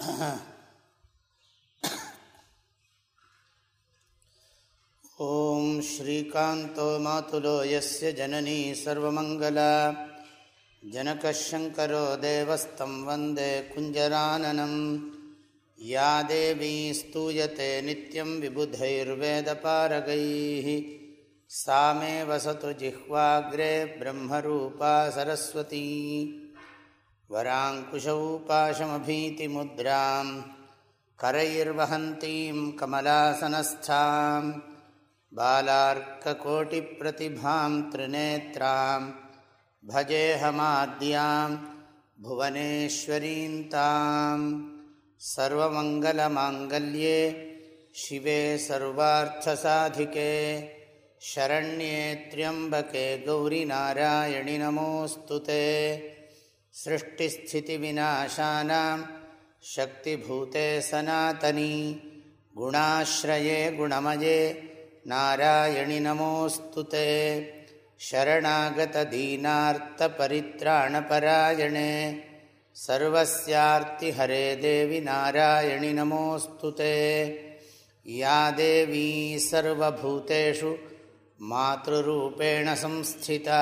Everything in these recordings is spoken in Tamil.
ॐ श्रीकान्तो मातुलो यस्य जननी सर्वमङ्गला। जनकः शङ्करो देवस्तं वंदे कुञ्जराननं। या देवी स्तूयते नित्यं विबुधैर्वेदपारगैः। सा मे वसतु जिह्वाग्रे ब्रह्मरूपा सरस्वती। वराङ्कुशौ पाशमभीतिमुद्रां करैर्वहन्तीं कमलासनस्थां बालार्ककोटिप्रतिभां त्रिनेत्रां भजेऽहमाद्यां भुवनेश्वरीं तां सर्वमङ्गलमाङ्गल्ये शिवे सर्वार्थसाधिके शरण्ये त्र्यम्बके गौरिनारायणि नमोऽस्तु ते सृष्टिस्थितिविनाशानां शक्तिभूते सनातनी गुणाश्रये गुणमये नारायणि नमोऽस्तु ते शरणागतदीनार्तपरित्राणपरायणे सर्वस्यार्तिहरे देवि नारायणि नमोऽस्तु ते या देवी सर्वभूतेषु मातृरूपेण संस्थिता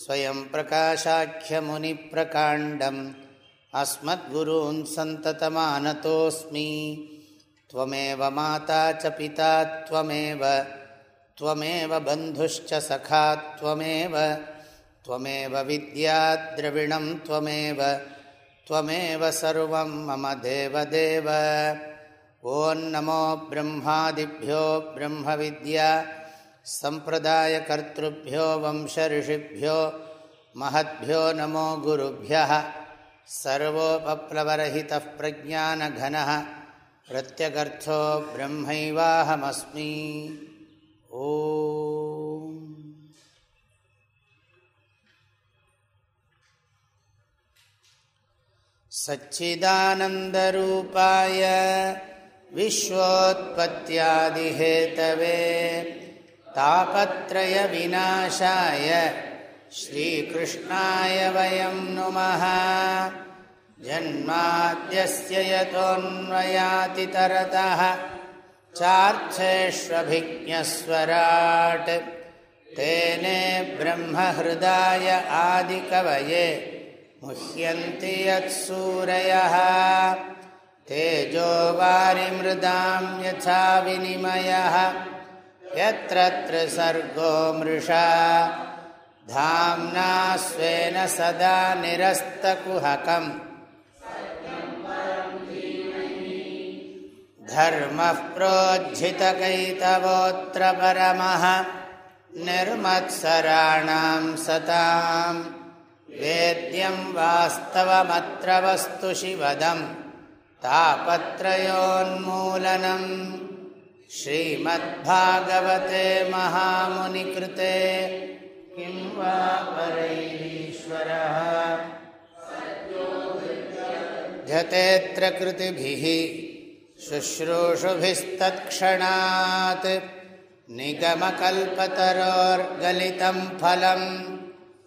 स्वयं प्रकाशाख्यमुनिप्रकाण्डम् अस्मद्गुरून् सन्ततमानतोऽस्मि त्वमेव माता च पिता त्वमेव त्वमेव बन्धुश्च सखा त्वमेव त्वमेव विद्याद्रविणं त्वमेव त्वमेव सर्वं मम देवदेव ॐ नमो ब्रह्मादिभ्यो ब्रह्मविद्या सम्प्रदायकर्तृभ्यो वंशऋषिभ्यो महद्भ्यो नमो गुरुभ्यः सर्वोपप्लवरहितः प्रज्ञानघनः प्रत्यगर्थो ब्रह्मैवाहमस्मि ओ सच्चिदानन्दरूपाय विश्वोत्पत्त्यादिहेतवे तापत्रयविनाशाय श्रीकृष्णाय वयं नुमः जन्माद्यस्य यतोऽन्वयातितरतः चार्थेष्वभिज्ञस्वराट् तेने ब्रह्महृदाय आदिकवये मुह्यन्ति यत्सूरयः तेजो वारिमृदां यथा विनिमयः यत्र त्रिसर्गो मृषा धाम्ना स्वेन सदा निरस्तकुहकम् धर्मः प्रोज्झितकैतवोऽत्र परमः निर्मत्सराणां सतां वेद्यं वास्तवमत्र वस्तु शिवदं तापत्रयोन्मूलनम् श्रीमद्भागवते महामुनिकृते किं वा परैरीश्वरः जतेऽत्र कृतिभिः शुश्रूषुभिस्तत्क्षणात् निगमकल्पतरोर्गलितं फलं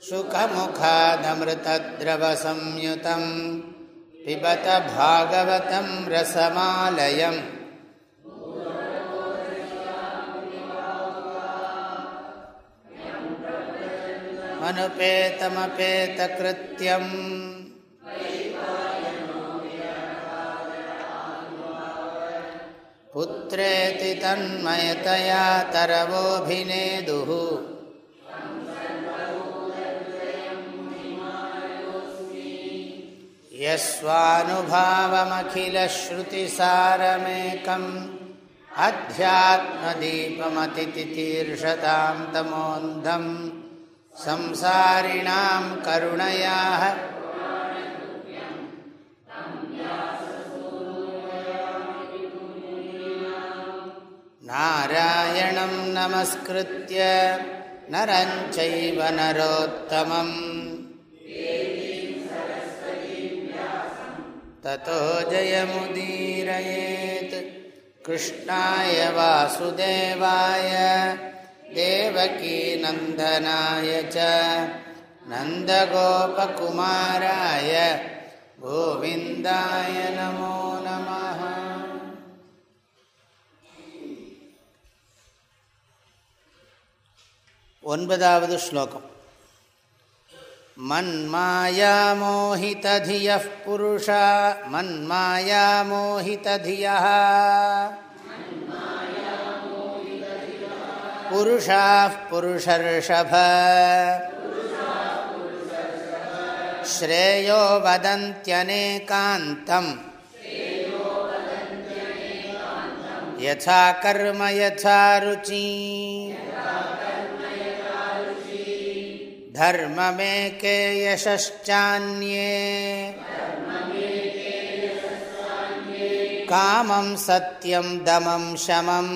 शुकमुखादमृतद्रवसंयुतं पिबत भागवतं रसमालयम् अनुपेतमपेतकृत्यम् पुत्रेति तन्मयतया तरवोऽभिनेदुः यस्वानुभावमखिलश्रुतिसारमेकम् अध्यात्मदीपमतितितीर्षतां तमोऽन्धम् संसारिणां करुणयाः नारायणं नमस्कृत्य नरञ्चैव नरोत्तमम् ततो जयमुदीरयेत् कृष्णाय वासुदेवाय देवकीनन्दनाय च नन्दगोपकुमाराय गोविन्दाय नमो नमः ஒன்பதாவது ஸ்லோகம் मन्मायामोहितधियः पुरुषा मन्मायामोहितधियः पुरुषाः पुरुषर्षभ श्रेयो वदन्त्यनेकान्तम् यथा कर्म यथा रुचि धर्ममेके यशश्चान्ये कामं सत्यं दमं शमम्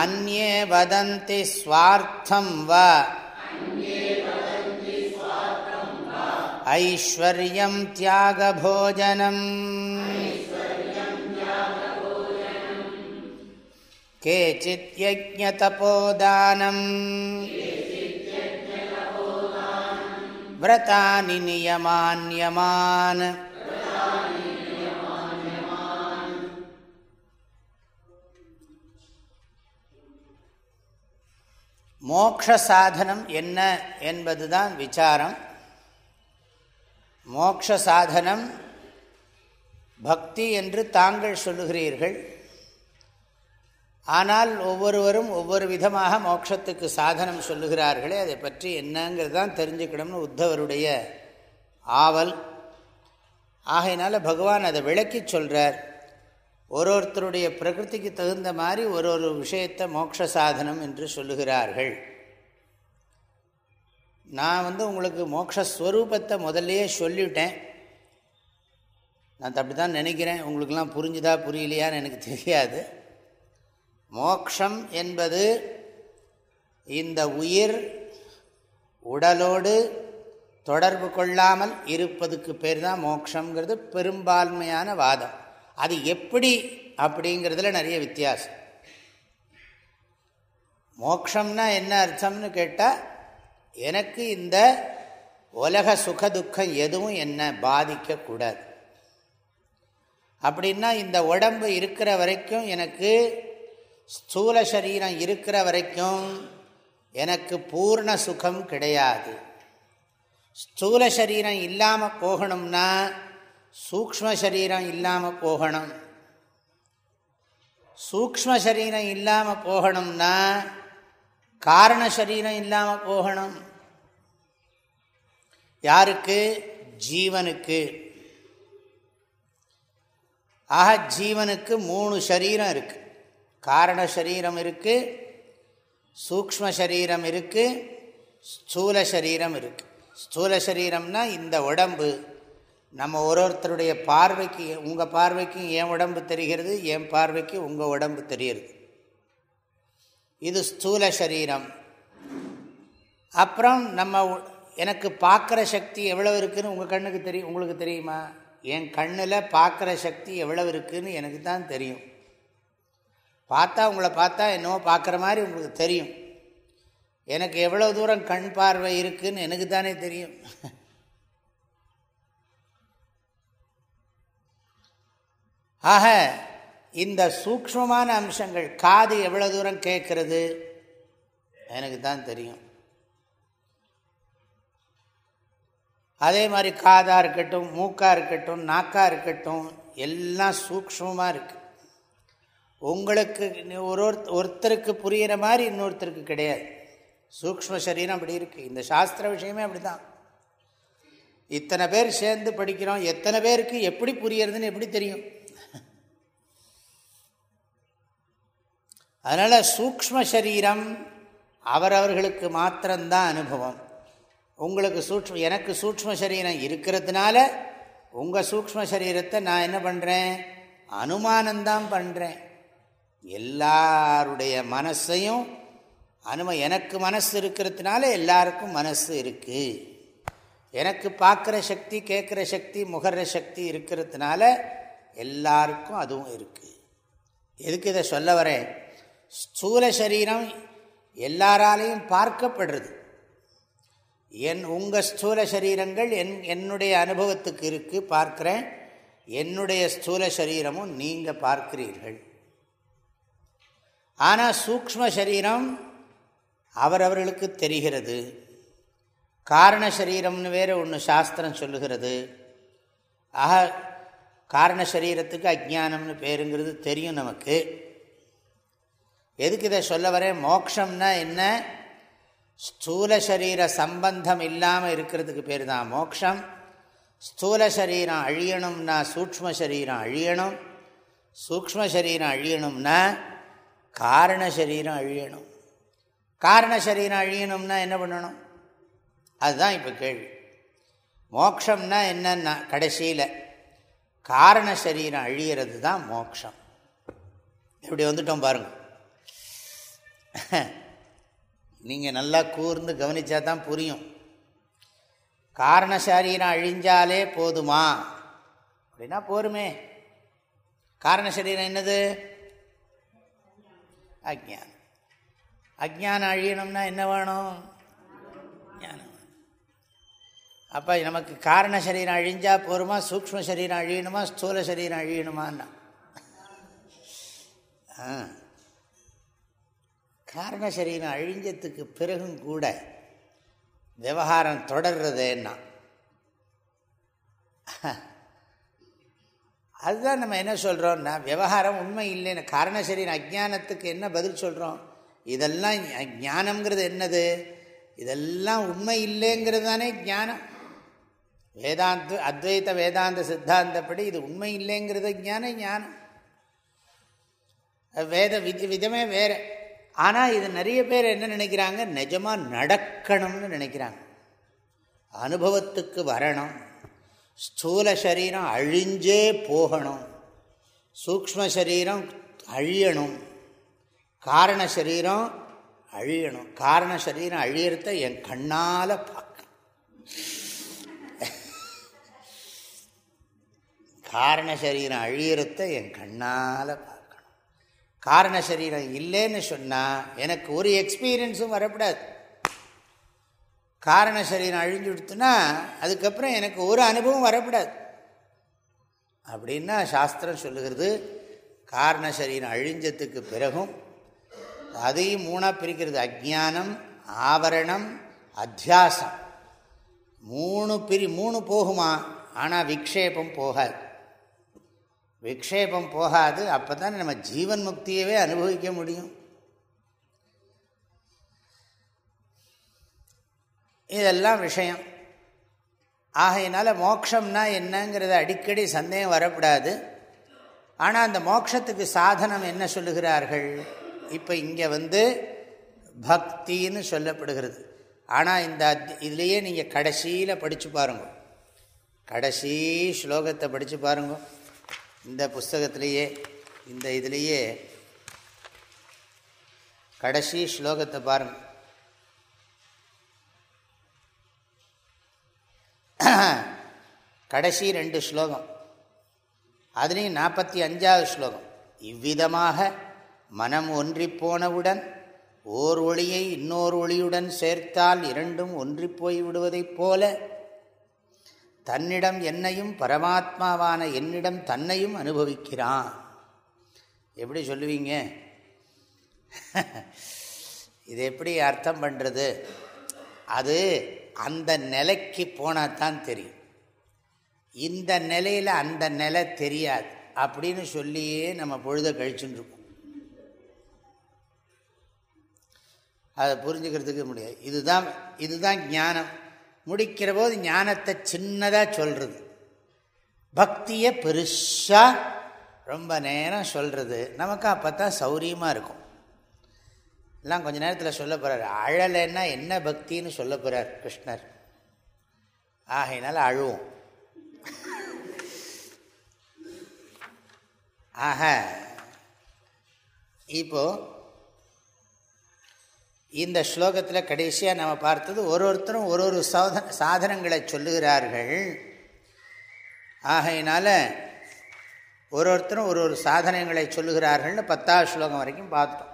अन्ये वदन्ति स्वार्थं वा ऐश्वर्यं त्यागभोजनम् केचिद्यज्ञतपोदानम् व्रतानि नियमान्यमान् மோக்ஷ சாதனம் என்ன என்பதுதான் விசாரம். மோக்ஷ சாதனம் பக்தி என்று தாங்கள் சொல்லுகிறீர்கள். ஆனால் ஒவ்வொருவரும் ஒவ்வொரு விதமாக மோட்சத்துக்கு சாதனம் சொல்லுகிறார்களே அதை பற்றி என்னங்கிறது தான் தெரிஞ்சுக்கணும்னு உத்தவருடைய ஆவல். ஆகையினால பகவான் அதை விளக்கி சொல்கிறார் ஒரு ஒருத்தருடைய பிரகிருதிக்கு தகுந்த மாதிரி ஒரு ஒரு விஷயத்தை மோட்ச சாதனம் என்று சொல்லுகிறார்கள். நான் வந்து உங்களுக்கு மோக்ஷஸ்வரூபத்தை முதல்லையே சொல்லிவிட்டேன். நான் அப்படி தான் நினைக்கிறேன். உங்களுக்கெல்லாம் புரிஞ்சுதா புரியலையான்னு எனக்கு தெரியாது. மோக்ஷம் என்பது இந்த உயிர் உடலோடு தொடர்பு கொள்ளாமல் இருப்பதுக்கு பேர் தான் மோக்ஷங்கிறது பெரும்பான்மையான வாதம். அது எப்படி அப்படிங்கிறதுல நிறைய வித்தியாசம். மோக்ஷம்னா என்ன அர்த்தம்னு கேட்டால் எனக்கு இந்த உலக சுக துக்கம் எதுவும் என்னை பாதிக்கக்கூடாது. அப்படின்னா இந்த உடம்பு இருக்கிற வரைக்கும் எனக்கு ஸ்தூல சரீரம் இருக்கிற வரைக்கும் எனக்கு பூர்ண சுகம் கிடையாது. ஸ்தூல சரீரம் இல்லாமல் போகணும்னா சூக்ம சரீரம் இல்லாமல் போகணும். சூக்ம சரீரம் இல்லாமல் போகணும்னா காரண சரீரம் இல்லாமல் போகணும். யாருக்கு? ஜீவனுக்கு. ஆக ஜீவனுக்கு மூணு சரீரம் இருக்கு. காரண சரீரம் இருக்கு சூக்ம சரீரம் இருக்கு ஸ்தூல சரீரம் இருக்கு. ஸ்தூல சரீரம்னா இந்த உடம்பு. நம்ம ஒரு ஒருத்தருடைய பார்வைக்கு உங்கள் பார்வைக்கும் என் உடம்பு தெரிகிறது என் பார்வைக்கு உங்கள் உடம்பு தெரிகிறது. இது ஸ்தூல சரீரம். அப்புறம் நம்ம எனக்கு பார்க்குற சக்தி எவ்வளோ இருக்குதுன்னு உங்கள் கண்ணுக்கு தெரியும் உங்களுக்கு தெரியுமா? என் கண்ணில் பார்க்குற சக்தி எவ்வளோ இருக்குதுன்னு எனக்கு தான் தெரியும். பார்த்தா உங்களை பார்த்தா என்னவோ பார்க்குற மாதிரி உங்களுக்கு தெரியும். எனக்கு எவ்வளோ தூரம் கண் பார்வை இருக்குதுன்னு எனக்கு தானே தெரியும். ஆக இந்த சூக்மமான அம்சங்கள் காது எவ்வளோ தூரம் கேட்கறது? எனக்கு தான் தெரியும். அதே மாதிரி காதாக இருக்கட்டும் மூக்காக இருக்கட்டும் நாக்காக இருக்கட்டும் எல்லாம் சூக்மமாக இருக்குது உங்களுக்கு ஒரு ஒருத்தருக்கு புரிகிற மாதிரி இன்னொருத்தருக்கு கிடையாது. சூக்ம சரீரம் அப்படி இருக்குது இந்த சாஸ்திர விஷயமே அப்படி தான் இத்தனை பேர் சேர்ந்து படிக்கிறோம். எத்தனை பேருக்கு எப்படி புரியறதுன்னு எப்படி தெரியும்? அதனால் சூக்ம சரீரம் அவரவர்களுக்கு மாத்திரம்தான் அனுபவம். உங்களுக்கு சூக்ம எனக்கு சூக்ம சரீரம் இருக்கிறதுனால உங்கள் சூக்ம சரீரத்தை நான் என்ன பண்ணுறேன் அனுமானந்தான் பண்ணுறேன் எல்லாருடைய மனசையும் அனும எனக்கு மனசு இருக்கிறதுனால எல்லாருக்கும் மனசு இருக்குது எனக்கு பார்க்குற சக்தி கேட்குற சக்தி முகர்ற சக்தி இருக்கிறதுனால எல்லாருக்கும் அதுவும் இருக்குது எதுக்கு இதை சொல்ல வரேன்? ஸ்தூல சரீரம் எல்லாராலையும் பார்க்கப்படுறது. என் உங்கள் ஸ்தூல சரீரங்கள் என் என்னுடைய அனுபவத்துக்கு இருக்குது பார்க்குறேன். என்னுடைய ஸ்தூல சரீரமும் நீங்கள் பார்க்கிறீர்கள். ஆனால் சூக்ம சரீரம் அவரவர்களுக்கு தெரிகிறது. காரண சரீரம்னு வேறு ஒன்று சாஸ்திரம் சொல்லுகிறது. ஆக காரண சரீரத்துக்கு அஜானம்னு பேருங்கிறது தெரியும் நமக்கு. எதுக்கு இதை சொல்ல வரேன்? மோக்ஷம்னா என்ன? ஸ்தூல சரீர சம்பந்தம் இல்லாமல் இருக்கிறதுக்கு பேர் தான் மோக்ஷம். ஸ்தூல சரீரம் அழியணும்னா சூக்ம சரீரம் அழியணும். சூக்ம சரீரம் அழியணும்னா காரண சரீரம் அழியணும். காரண சரீரம் அழியணும்னா என்ன பண்ணணும்? அதுதான் இப்போ கேள்வி. மோக்ஷம்னா என்னன்னா கடைசியில் காரண சரீரம் அழியிறது தான் மோக்ஷம். இப்படி வந்துட்டோம் பாருங்கள் நீங்கள் நல்லா கூர்ந்து கவனித்தா தான் புரியும். காரணசரீரம் அழிஞ்சாலே போதுமா? அப்படின்னா போருமே. காரண சரீரம் என்னது? அஜானம் அஜானம் அழியணும்னா என்ன வேணும்? ஞானம். அப்போ நமக்கு காரண சரீரம் அழிஞ்சால் போருமா? சூக்ம சரீரம் அழியணுமா? ஸ்தூல சரீரம் அழியணுமான்னா காரண சரீரம் அழிஞ்சத்துக்கு பிறகும் கூட விவகாரம் தொடர்றதுன்னா. அதுதான் நம்ம என்ன சொல்கிறோம்னா விவகாரம் உண்மை இல்லைன்னு காரண சரீரம் அஜானத்துக்கு என்ன பதில் சொல்கிறோம் இதெல்லாம் ஞானம்ங்கிறது என்னது? இதெல்லாம் உண்மை இல்லைங்கிறது தானே ஞானம். வேதாந்த அத்வைத வேதாந்த சித்தாந்தப்படி இது உண்மை இல்லைங்கிறது ஞானம் ஞானம். வேத விதி விதமே வேறு. ஆனால் இது நிறைய பேர் என்ன நினைக்கிறாங்க? நிஜமாக நடக்கணும்னு நினைக்கிறாங்க. அனுபவத்துக்கு வரணும். ஸ்தூல சரீரம் அழிஞ்சே போகணும். சூக்ம சரீரம் அழியணும். காரண சரீரம் அழியணும். காரண சரீரம் அழியறத என் கண்ணால் பார்க்க காரண சரீரம் அழியறத என் கண்ணால் பார்க்கணும் காரண சரீரம் இல்லைன்னு சொன்னால் எனக்கு ஒரு எக்ஸ்பீரியன்ஸும் வரக்கூடாது காரண சரீரம் அழிஞ்சு விடுத்துனா அதுக்கப்புறம் எனக்கு ஒரு அனுபவம் வரக்கூடாது அப்படின்னா சாஸ்திரம் சொல்லுகிறது காரண சரீரம் அழிஞ்சதுக்கு பிறகும் அதையும் மூணாக பிரிக்கிறது. அஜானம் ஆவரணம் அத்தியாசம். மூணு பிரி மூணு போகுமா? ஆனால் விக்ஷேபம் போகாது. விக்ஷேபம் போகாது அப்போ தான் நம்ம ஜீவன் முக்தியவே அனுபவிக்க முடியும். இதெல்லாம் விஷயம். ஆகையினால மோக்ஷம்னா என்னங்கிறத அடிக்கடி சந்தேகம் வரக்கூடாது. ஆனால் அந்த மோக்ஷத்துக்கு சாதனம் என்ன சொல்லுகிறார்கள்? இப்போ இங்கே வந்து பக்தின்னு சொல்லப்படுகிறது. ஆனால் இந்த இதுலேயே நீங்கள் கடைசியில் படித்து பாருங்க. கடைசி ஸ்லோகத்தை படித்து பாருங்கள் இந்த புஸ்தகத்திலேயே இந்த இதுலேயே கடைசி ஸ்லோகத்தை பாருங்கள் கடைசி ரெண்டு ஸ்லோகம். அதுலேயும் நாற்பத்தி அஞ்சாவது ஸ்லோகம். இவ்விதமாக மனம் ஒன்றிப்போனவுடன் ஓர் ஒளியை இன்னொரு ஒளியுடன் சேர்த்தால் இரண்டும் ஒன்றி போய் விடுவதைப் போல தன்னிடம் என்னையும் பரமாத்மாவான என்னிடம் தன்னையும் அனுபவிக்கிறான். எப்படி சொல்லுவீங்க? இது எப்படி அர்த்தம் பண்ணுறது அது அந்த நிலைக்கு போனால் தான் தெரியும். இந்த நிலையில் அந்த நிலை தெரியாது அப்படின்னு சொல்லியே நம்ம பொழுத கழிச்சுட்டுருக்கோம் அதை புரிஞ்சுக்கிறதுக்கு முடியாது. இதுதான் இதுதான் ஞானம். முடிக்கிற போது ஞானத்தை சின்னதாக சொல்கிறது பக்தியை பெருசாக ரொம்ப நேரம் சொல்கிறது நமக்கு அப்போ தான் சௌரியமாக இருக்கும். எல்லாம் கொஞ்ச நேரத்தில் சொல்ல போகிறார் அழலைன்னா என்ன பக்தின்னு சொல்ல போகிறார் கிருஷ்ணர். ஆகையினால அழுவோம். ஆக இப்போது இந்த ஸ்லோகத்தில் கடைசியாக நம்ம பார்த்தது ஒரு ஒருத்தரும் ஒரு ஒரு சாதன சாதனங்களை சொல்லுகிறார்கள். ஆகையினால ஒரு ஒருத்தரும் ஒரு ஒரு சாதனங்களை சொல்லுகிறார்கள்னு பத்தாவது ஸ்லோகம் வரைக்கும் பார்த்தோம்.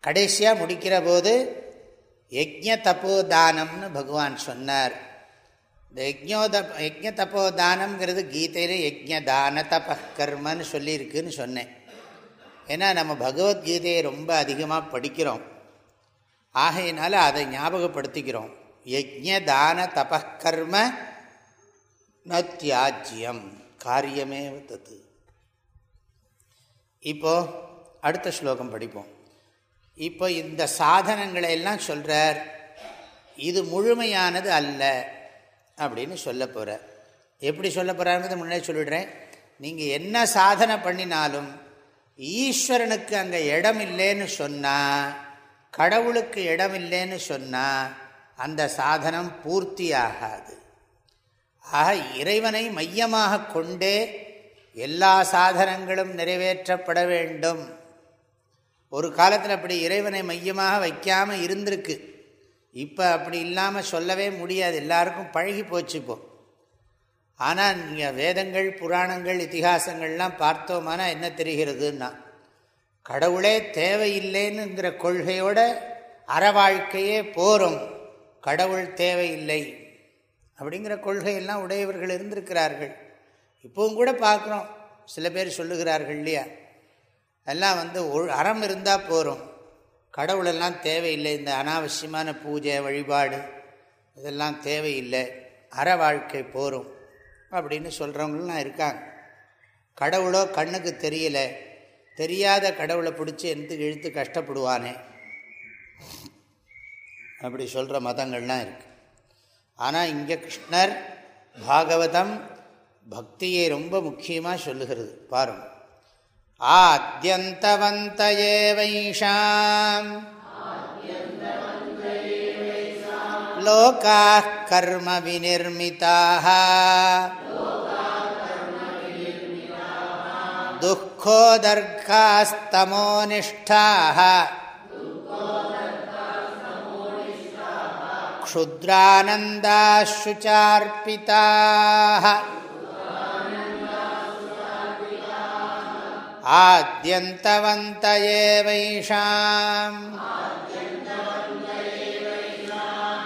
கடைசியாக முடிக்கிற போது யஜ்ய தப்போதானம்னு பகவான் சொன்னார். இந்த யஜ்யோத யஜ்ய தப்போதானம்ங்கிறது கீதையில் யஜ்ய தான தப கர்மன்னு சொல்லியிருக்குன்னு சொன்னேன். ஏன்னா நம்ம பகவத்கீதையை ரொம்ப அதிகமாக படிக்கிறோம். ஆகையினால அதை ஞாபகப்படுத்திக்கிறோம். யஜ்ய தான தபக்கர்ம நத்தியாஜ்யம் காரியமே தத்து. இப்போ அடுத்த ஸ்லோகம் படிப்போம். இப்போ இந்த சாதனங்களை எல்லாம் சொல்கிறார் இது முழுமையானது அல்ல அப்படின்னு சொல்ல போகிறார் எப்படி சொல்ல போகிறாருங்கிறது முன்னாடி சொல்லிடுறேன். நீங்கள் என்ன சாதனை பண்ணினாலும் ஈஸ்வரனுக்கு அங்கே இடம் இல்லைன்னு சொன்னால் கடவுளுக்கு இடம் இல்லைன்னு சொன்னால் அந்த சாதனம் பூர்த்தி ஆகாது ஆக இறைவனை மையமாக கொண்டே எல்லா சாதனங்களும் நிறைவேற்றப்பட வேண்டும். ஒரு காலத்தில் அப்படி இறைவனை மையமாக வைக்காமல் இருந்திருக்கு. இப்போ அப்படி இல்லாமல் சொல்லவே முடியாது. எல்லாருக்கும் பழகி போச்சுப்போம் ஆனால் நீங்கள் வேதங்கள் புராணங்கள் இத்திகாசங்கள்லாம் பார்த்தோமானா என்ன தெரிகிறதுன்னா கடவுளே தேவையில்லைன்னுங்கிற கொள்கையோட அற வாழ்க்கையே போரும் கடவுள் தேவையில்லை அப்படிங்கிற கொள்கையெல்லாம் உடையவர்கள் இருந்திருக்கிறார்கள். இப்போவும் கூட பார்க்குறோம். சில பேர் சொல்லுகிறார்கள் இல்லையா? எல்லாம் வந்து அறம் இருந்தால் போகிறோம் கடவுளெல்லாம் தேவையில்லை. இந்த அனாவசியமான பூஜை வழிபாடு இதெல்லாம் தேவையில்லை. அற வாழ்க்கை போகிறோம் அப்படின்னு சொல்கிறவங்களாம் இருக்காங்க. கடவுளோ கண்ணுக்கு தெரியல. தெரியாத கடவுளை பிடிச்சி எந்த இழுத்து கஷ்டப்படுவானே. அப்படி சொல்கிற மதங்கள்லாம் இருக்குது ஆனால் இங்கே கிருஷ்ணர் பாகவதம் பக்தியை ரொம்ப முக்கியமாக சொல்லுகிறது. பாருங்கள் ஆத்தியந்தவந்த ஏவைஷாம். லோகாः कर्मविनिर्मिताः दुःखोदर्घास्तमोनिष्ठाः क्षुद्रानन्दाशुचार्पिताः आद्यन्तवन्त एवैषाम्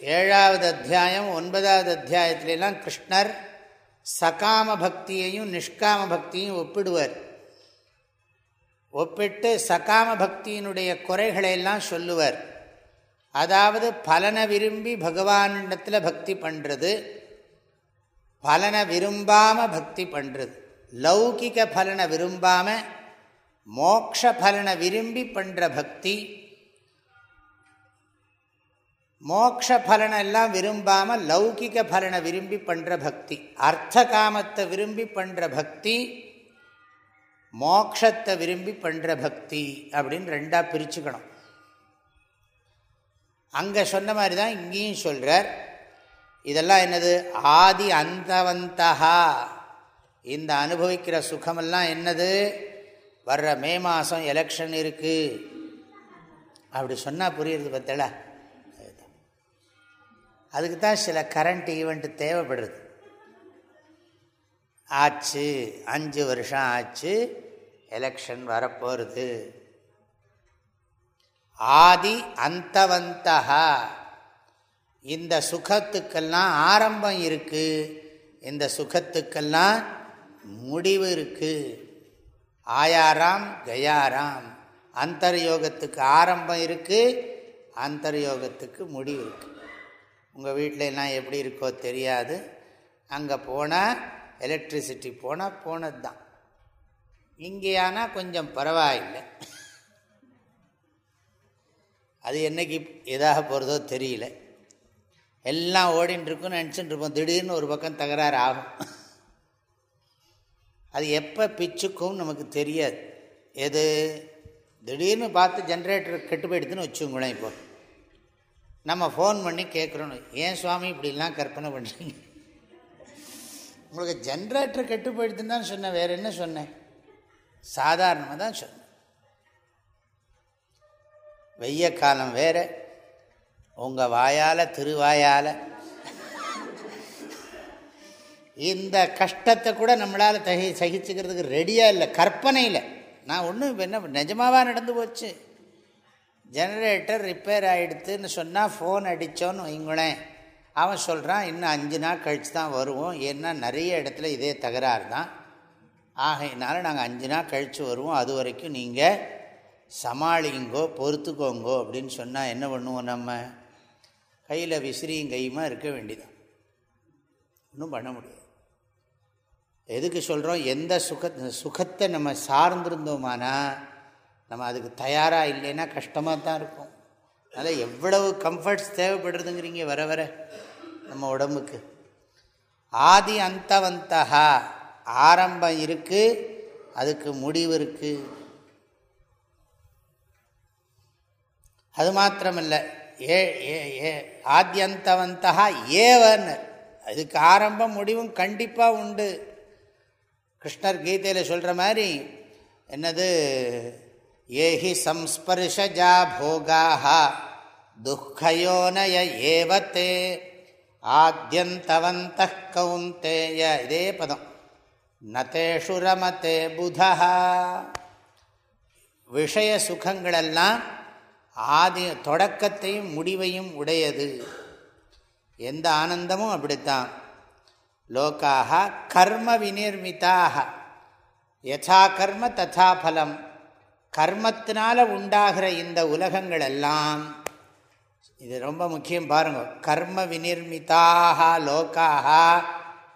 ஏழாவது அத்தியாயம் ஒன்பதாவது அத்தியாயத்திலெல்லாம் கிருஷ்ணர் சகாம பக்தியையும் நிஷ்காம பக்தியும் ஒப்பிடுவர். ஒப்பிட்டு சகாம பக்தியினுடைய குறைகளையெல்லாம் சொல்லுவர். அதாவது பலனை விரும்பி பகவானிடத்தில் பக்தி பண்ணுறது பலனை விரும்பாமல் பக்தி பண்ணுறது லௌகிக பலனை விரும்பாமல் மோக்ஷ பலனை விரும்பி பண்ணுற பக்தி மோக்ஷ பலனெல்லாம் விரும்பாமல் லௌகிக பலனை விரும்பி பண்ணுற பக்தி. அர்த்த காமத்தை விரும்பி பண்ணுற பக்தி மோக்ஷத்தை விரும்பி பண்ணுற பக்தி அப்படின்னு ரெண்டாக பிரிச்சுக்கணும். அங்கே சொன்ன மாதிரி தான் இங்கேயும் சொல்கிறார் இதெல்லாம் என்னது? ஆதி அந்தவந்தகா இந்த அனுபவிக்கிற சுகமெல்லாம் என்னது? வர்ற மே மாதம் எலெக்ஷன் இருக்குது அப்படி சொன்னால் புரியுறது பத்தல? அதுக்கு தான் சில கரண்ட் ஈவெண்ட்டு தேவைப்படுறது ஆச்சு அஞ்சு வருஷம் ஆச்சு எலெக்ஷன் வரப்போகிறது ஆதி அந்தவந்தகா இந்த சுகத்துக்கெல்லாம் ஆரம்பம் இருக்குது இந்த சுகத்துக்கெல்லாம் முடிவு இருக்குது ஆயாராம் கயாராம். அந்தர்யோகத்துக்கு ஆரம்பம் இருக்குது அந்தர்யோகத்துக்கு முடிவு இருக்குது உங்கள் வீட்டில் எல்லாம் எப்படி இருக்கோ தெரியாது. அங்கே போனால் எலக்ட்ரிசிட்டி போனால் போனது தான் இங்கேயானா கொஞ்சம் பரவாயில்லை. அது என்னைக்கு எதாக போகிறதோ தெரியல. எல்லாம் ஓடின்னு இருக்குன்னு நினச்சிட்டு இருப்போம் திடீர்னு ஒரு பக்கம் தகராறு ஆகும். அது எப்போ பிச்சுக்கும் நமக்கு தெரியாது. எது? திடீர்னு பார்த்து ஜென்ரேட்டர் கெட்டு போயிடுதுன்னு வச்சுங்களேன் இப்போ. நம்ம ஃபோன் பண்ணி கேட்குறோம் ஏன் சுவாமி இப்படிலாம் கற்பனை பண்ணுறீங்க உங்களுக்கு ஜென்ரேட்டர் கெட்டு போயிடுதுன்னு தான் சொன்னேன். வேறு என்ன சொன்னேன்? சாதாரணமாக தான் சொன்னேன். வெய்ய காலம் வேறு. உங்கள் வாயால் திருவாயால். இந்த கஷ்டத்தை கூட நம்மளால் தகி சகிச்சுக்கிறதுக்கு ரெடியாக இல்லை. கற்பனையில். நான் ஒன்றும் இப்போ என்ன நிஜமாவாக நடந்து போச்சு? ஜெனரேட்டர் ரிப்பேர் ஆகிடுதுன்னு சொன்னால் ஃபோன் அடித்தோன்னு வைங்களேன் அவன் சொல்கிறான் இன்னும் அஞ்சு நாள் கழித்து தான் வருவோம். ஏன்னா நிறைய இடத்துல இதே தகராறு தான். ஆகையினால நாங்கள் அஞ்சு நாள் கழித்து வருவோம். அது வரைக்கும் நீங்கள் சமாளிங்கோ பொறுத்துக்கோங்கோ அப்படின்னு சொன்னால் என்ன பண்ணுவோம் நம்ம? கையில் விசிறியும் கையுமா இருக்க வேண்டிதான் ஒன்றும் பண்ண முடியாது. எதுக்கு சொல்கிறோம் எந்த சுக சுகத்தை நம்ம சார்ந்திருந்தோமானா நம்ம அதுக்கு தயாராக இல்லைன்னா கஷ்டமாக தான் இருக்கும். அதனால் எவ்வளவு கம்ஃபர்ட்ஸ் தேவைப்படுறதுங்கிறீங்க வர வர நம்ம உடம்புக்கு. ஆதி அந்தவந்தகா ஆரம்பம் இருக்குது அதுக்கு முடிவு இருக்குது அது மாத்திரமில்லை ஏ ஏ ஆத்தியந்தவந்தகா ஏவன்னு அதுக்கு ஆரம்பம் முடிவும் கண்டிப்பாக உண்டு. கிருஷ்ணர் கீதையில் சொல்கிற மாதிரி என்னது ஏஹி சம்ஸ்பர்ஷஜா போகாக துக்கயோனய ஏவத்தே. ஆத்தியந்தவந்த கௌந்தேய. இதே பதம். நதேஷு ரமத்தே புதா விஷய சுகங்களெல்லாம் ஆதி தொடக்கத்தையும் முடிவையும் உடையது. எந்த ஆனந்தமும் அப்படித்தான். லோக்காக கர்ம விநிர்மிதாக யசா கர்ம ததா பலம். கர்மத்தினால உண்டாகிற இந்த உலகங்கள் எல்லாம் இது ரொம்ப முக்கியம் பாருங்கள் கர்ம விநிர்மிதாக லோக்காக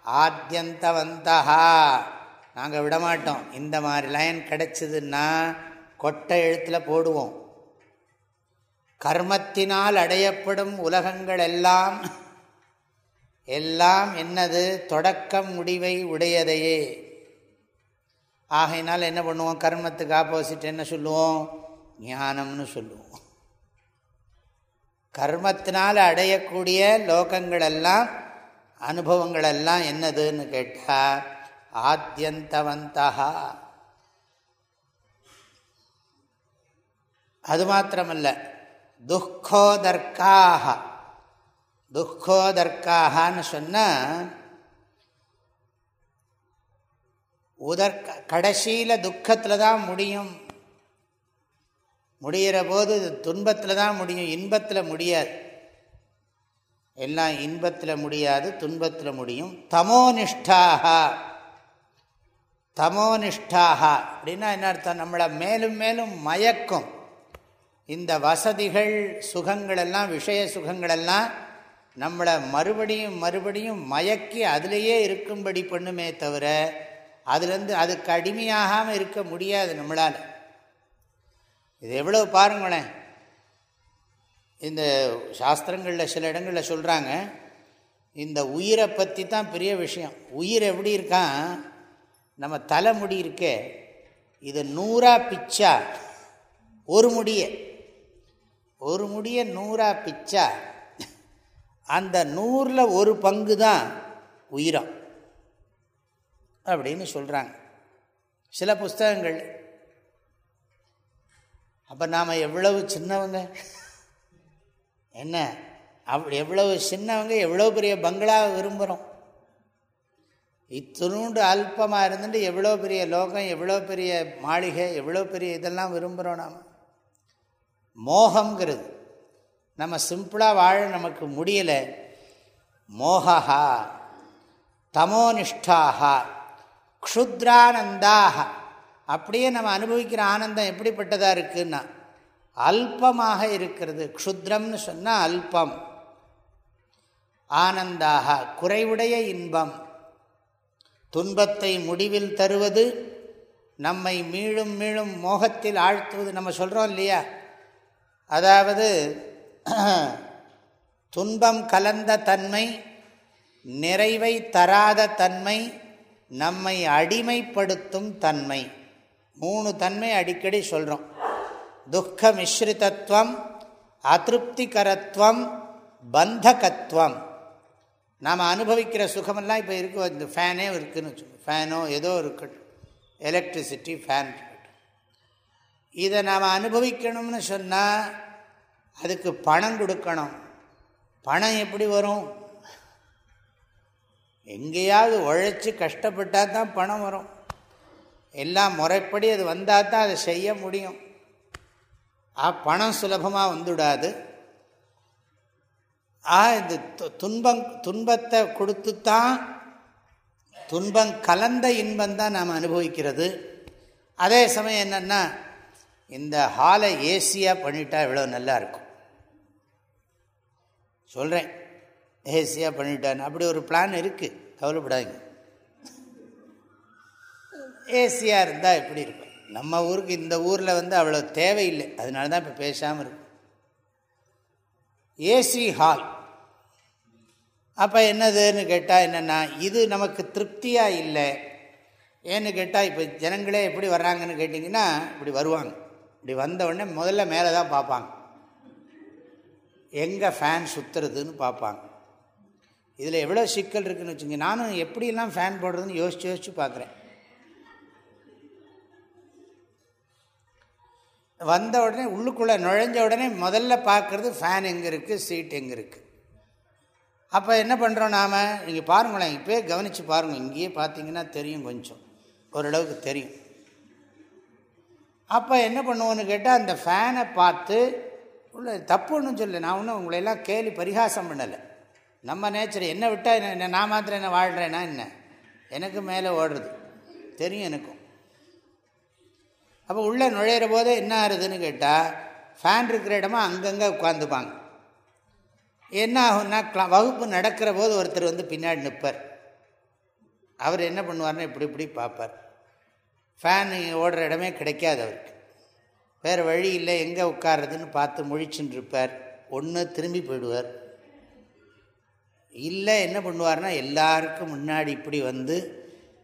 ஆத்தியந்தவந்தா நாங்கள் விடமாட்டோம். இந்த மாதிரி லைன் கிடைச்சதுன்னா கொட்டை எழுத்தில் போடுவோம். கர்மத்தினால் அடையப்படும் உலகங்கள் எல்லாம் எல்லாம் என்னது? தொடக்கம் முடிவை உடையதையே. ஆகையினால் என்ன பண்ணுவோம்? கர்மத்துக்கு ஆப்போசிட் என்ன சொல்லுவோம்? ஞானம்னு சொல்லுவோம். கர்மத்தினால் அடையக்கூடிய லோகங்களெல்லாம் அனுபவங்களெல்லாம் என்னதுன்னு கேட்டால் ஆத்தியந்தவந்தா அது மாத்திரமல்ல துக்கோதர்க்காக துக்கோதர்க்காகன்னு சொன்னால் உதற்க கடைசியில் துக்கத்தில் தான் முடியும். முடிகிற போது துன்பத்தில் தான் முடியும். இன்பத்தில் முடியாது. எல்லாம் இன்பத்தில் முடியாது துன்பத்தில் முடியும். தமோனிஷ்டாக தமோனிஷ்டாக அப்படின்னா என்ன அர்த்தம்? நம்மளை மேலும் மேலும் மயக்கும். இந்த வசதிகள் சுகங்களெல்லாம் விஷய சுகங்களெல்லாம் நம்மளை மறுபடியும் மறுபடியும் மயக்கி அதிலேயே இருக்கும்படி பண்ணுமே தவிர அதுலேருந்து அதுக்கு அடிமையாகாமல் இருக்க முடியாது நம்மளால். இது எவ்வளோ பாருங்களேன். இந்த சாஸ்திரங்களில் சில இடங்களில் சொல்கிறாங்க இந்த உயிரை பற்றி தான் பெரிய விஷயம். உயிர் எப்படி இருக்கான்? நம்ம தலைமுடி இருக்கே இது நூறாக பிச்சா ஒரு முடிய. ஒரு முடிய நூறாக பிச்சா அந்த நூறில் ஒரு பங்கு தான் உயிரம். அப்படின்னு சொல்கிறாங்க சில புஸ்தகங்கள். அப்போ நாம் எவ்வளவு சின்னவங்க? என்ன? அப்படி எவ்வளவு சின்னவங்க எவ்வளோ பெரிய பங்களா விரும்புகிறோம் இத்தினூண்டு அல்பமாக இருந்துட்டு எவ்வளோ பெரிய லோகம் எவ்வளோ பெரிய மாளிகை எவ்வளோ பெரிய இதெல்லாம் விரும்புகிறோம் நாம். மோகங்கிறது நம்ம சிம்பிளாக வாழ நமக்கு முடியலை. மோகா தமோனிஷ்டாகா க்ஷுத்ரானந்தாக அப்படியே நம்ம அனுபவிக்கிற ஆனந்தம் எப்படிப்பட்டதாக இருக்குன்னா அல்பமாக இருக்கிறது. க்ஷுத்ரம்னு சொன்னால் அல்பம். ஆனந்தாக குறைவுடைய இன்பம். துன்பத்தை முடிவில் தருவது நம்மை மீளும் மீளும் மோகத்தில் ஆழ்த்துவது நம்ம சொல்கிறோம் இல்லையா? அதாவது துன்பம் கலந்த தன்மை நிறைவை தராத தன்மை நம்மை அடிமைப்படுத்தும் தன்மை. மூணு தன்மை அடிக்கடி சொல்கிறோம் துக்க மிஸ்ரிதத்துவம் அதிருப்திகரத்துவம் பந்தகத்துவம் நாம் அனுபவிக்கிற சுகமெல்லாம் இப்போ இருக்கு. இந்த ஃபேனே இருக்குதுன்னு வச்சுக்கோங்க ஃபேனோ ஏதோ இருக்கட்டும். எலக்ட்ரிசிட்டி ஃபேன் இருக்கட்டும். இதை நாம் அனுபவிக்கணும்னு சொன்னால் அதுக்கு பணம் கொடுக்கணும். பணம் எப்படி வரும்? எங்கேயாவது உழைச்சி கஷ்டப்பட்டால் தான் பணம் வரும். எல்லாம் முறைப்படி அது வந்தால் தான் அதை செய்ய முடியும். ஆ பணம் சுலபமாக வந்துவிடாது ஆ இந்த துன்பம் துன்பத்தை கொடுத்து தான் துன்பம் கலந்த இன்பம் தான் நாம் அனுபவிக்கிறது. அதே சமயம் என்னென்னா இந்த ஹாலை ஏசியாக பண்ணிட்டா இவ்வளோ நல்லா இருக்கும். சொல்கிறேன் ஏசியாக பண்ணிட்டான்னு. அப்படி ஒரு பிளான் இருக்குது கவலைப்படாதீங்க. ஏசியாக இருந்தால் எப்படி இருக்கும் நம்ம ஊருக்கு இந்த ஊரில் வந்து அவ்வளோ தேவையில்லை. அதனால தான் இப்போ பேசாமல் இருக்கும் ஏசி ஹால் அப்போ என்னதுன்னு கேட்டால் என்னென்னா இது நமக்கு திருப்தியாக இல்லை. ஏன்னு கேட்டால் இப்போ ஜனங்களே எப்படி வர்றாங்கன்னு கேட்டிங்கன்னா இப்படி வருவாங்க. இப்படி வந்தவுடனே முதல்ல மேலே தான் பார்ப்பாங்க. எங்கே ஃபேன் சுற்றுறதுன்னு பார்ப்பாங்க. இதில் எவ்வளோ சிக்கல் இருக்குதுன்னு வச்சுங்க நானும் எப்படிலாம் ஃபேன் போடுறதுன்னு யோசித்து யோசித்து பார்க்குறேன். வந்த உடனே உள்ளுக்குள்ளே நுழைஞ்ச உடனே முதல்ல பார்க்குறது ஃபேன் எங்கே இருக்குது சீட் எங்கே இருக்குது அப்போ என்ன பண்ணுறோம் நாம்? நீங்கள் பாருங்களேன் இப்போயே கவனித்து பாருங்கள் இங்கேயே பார்த்தீங்கன்னா தெரியும் கொஞ்சம். ஓரளவுக்கு தெரியும். அப்போ என்ன பண்ணுவோன்னு கேட்டால் அந்த ஃபேனை பார்த்து உள்ள தப்பு ஒன்றும் சொல்லலை நான் ஒன்றும் உங்களையெல்லாம் கேலி பரிகாசம் பண்ணலை. நம்ம நேச்சர் என்ன விட்டால் என்ன நான் மாத்திரம் என்ன வாழ்கிறேன்னா என்ன? எனக்கு மேலே ஓடுறது. தெரியும் எனக்கும். அப்போ உள்ளே நுழையிற போதே என்ன ஆகுதுன்னு கேட்டால் ஃபேன் இருக்கிற இடமா அங்கங்கே உட்காந்துப்பாங்க என்ன ஆகும்னா கிளா வகுப்பு நடக்கிற போது ஒருத்தர் வந்து பின்னாடி நிற்பார் அவர் என்ன பண்ணுவார்னா இப்படி இப்படி பார்ப்பார். ஃபேன் ஓடுற இடமே கிடைக்காது அவருக்கு. வேறு வழி இல்லை எங்கே உட்கார்றதுன்னு பார்த்து முழிச்சுன்னு இருப்பார். ஒன்று திரும்பி போயிடுவார். இல்லை என்ன பண்ணுவார்னா எல்லாருக்கும் முன்னாடி இப்படி வந்து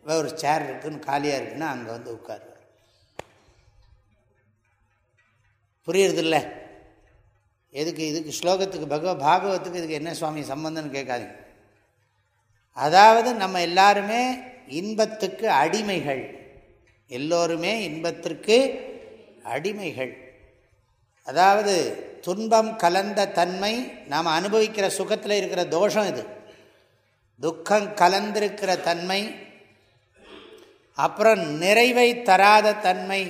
ஒரு சேர் இருக்குன்னு காலியாக இருக்குன்னா அங்கே வந்து உட்காருவார். புரியுறதில்ல? எதுக்கு இதுக்கு ஸ்லோகத்துக்கு பகவ பாகவத்துக்கு இதுக்கு என்ன சுவாமி சம்பந்தம்னு கேட்காதீங்க. அதாவது நம்ம எல்லாருமே இன்பத்துக்கு அடிமைகள். எல்லோருமே இன்பத்திற்கு அடிமைகள். அதாவது துன்பம் கலந்த தன்மை நாம் அனுபவிக்கிற சுகத்தில் இருக்கிற தோஷம் இது. துக்கம் கலந்திருக்கிற தன்மை அப்புறம் நிறைவை தராத தன்மை.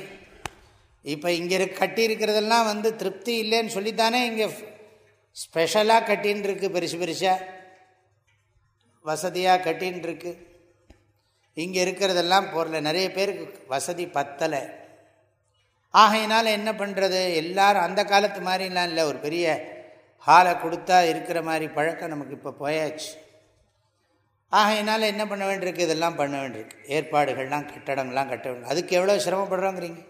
இப்போ இங்கே கட்டியிருக்கிறதெல்லாம் வந்து திருப்தி இல்லைன்னு சொல்லித்தானே இங்கே ஸ்பெஷலாக கட்டின்னு இருக்கு பெருசு. பெருசாக வசதியாக கட்டின்னு இருக்கு இங்கே இருக்கிறதெல்லாம் பொருளை. நிறைய பேருக்கு வசதி பத்தலை. ஆகையினால் என்ன பண்ணுறது எல்லாரும் அந்த காலத்து மாதிரிலாம் இல்லை. ஒரு பெரிய ஹாலை கொடுத்தா இருக்கிற மாதிரி பழக்கம் நமக்கு இப்போ போயாச்சு. ஆகையினால் என்ன பண்ண வேண்டியிருக்கு? இதெல்லாம் பண்ண வேண்டியிருக்கு. ஏற்பாடுகள்லாம் கட்டடங்கள்லாம் கட்ட வேண்டும் அதுக்கு எவ்வளோ சிரமப்படுறோங்கிறீங்க?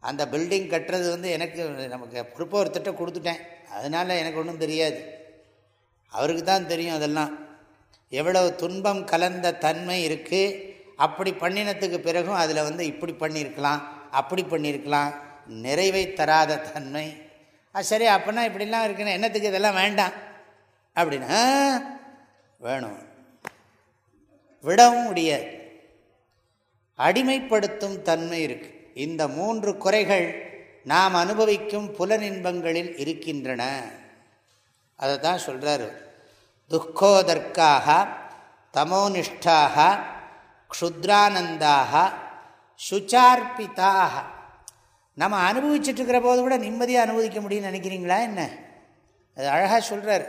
அந்த பில்டிங் கட்டுறது வந்து எனக்கு நமக்கு பொறுப்பை ஒருத்திட்ட கொடுத்துட்டேன். அதனால் எனக்கு ஒன்றும் தெரியாது. அவருக்கு தான் தெரியும் அதெல்லாம். எவ்வளவு துன்பம் கலந்த தன்மை இருக்குது அப்படி பண்ணினத்துக்கு பிறகும் அதில் வந்து இப்படி பண்ணியிருக்கலாம். அப்படி பண்ணியிருக்கலாம். நிறைவை தராத தன்மை. அது சரி அப்படின்னா இப்படிலாம் இருக்குன்னு என்னத்துக்கு இதெல்லாம் வேண்டாம். அப்படின்னா வேணும். விடவும் முடியாது அடிமைப்படுத்தும் தன்மை இருக்குது இந்த மூன்று குறைகள் நாம் அனுபவிக்கும் புலனின்பங்களில் இருக்கின்றன. அதை தான் சொல்கிறார் துக்கோதர்க்காக தமோனிஷ்டாக க்ஷுத்ரானந்தாக சுச்சார்பிதாக நம்ம அனுபவிச்சுட்ருக்கிற போது கூட நிம்மதியாக அனுபவிக்க முடியும்னு நினைக்கிறீங்களா என்ன? அது அழகாக சொல்கிறார்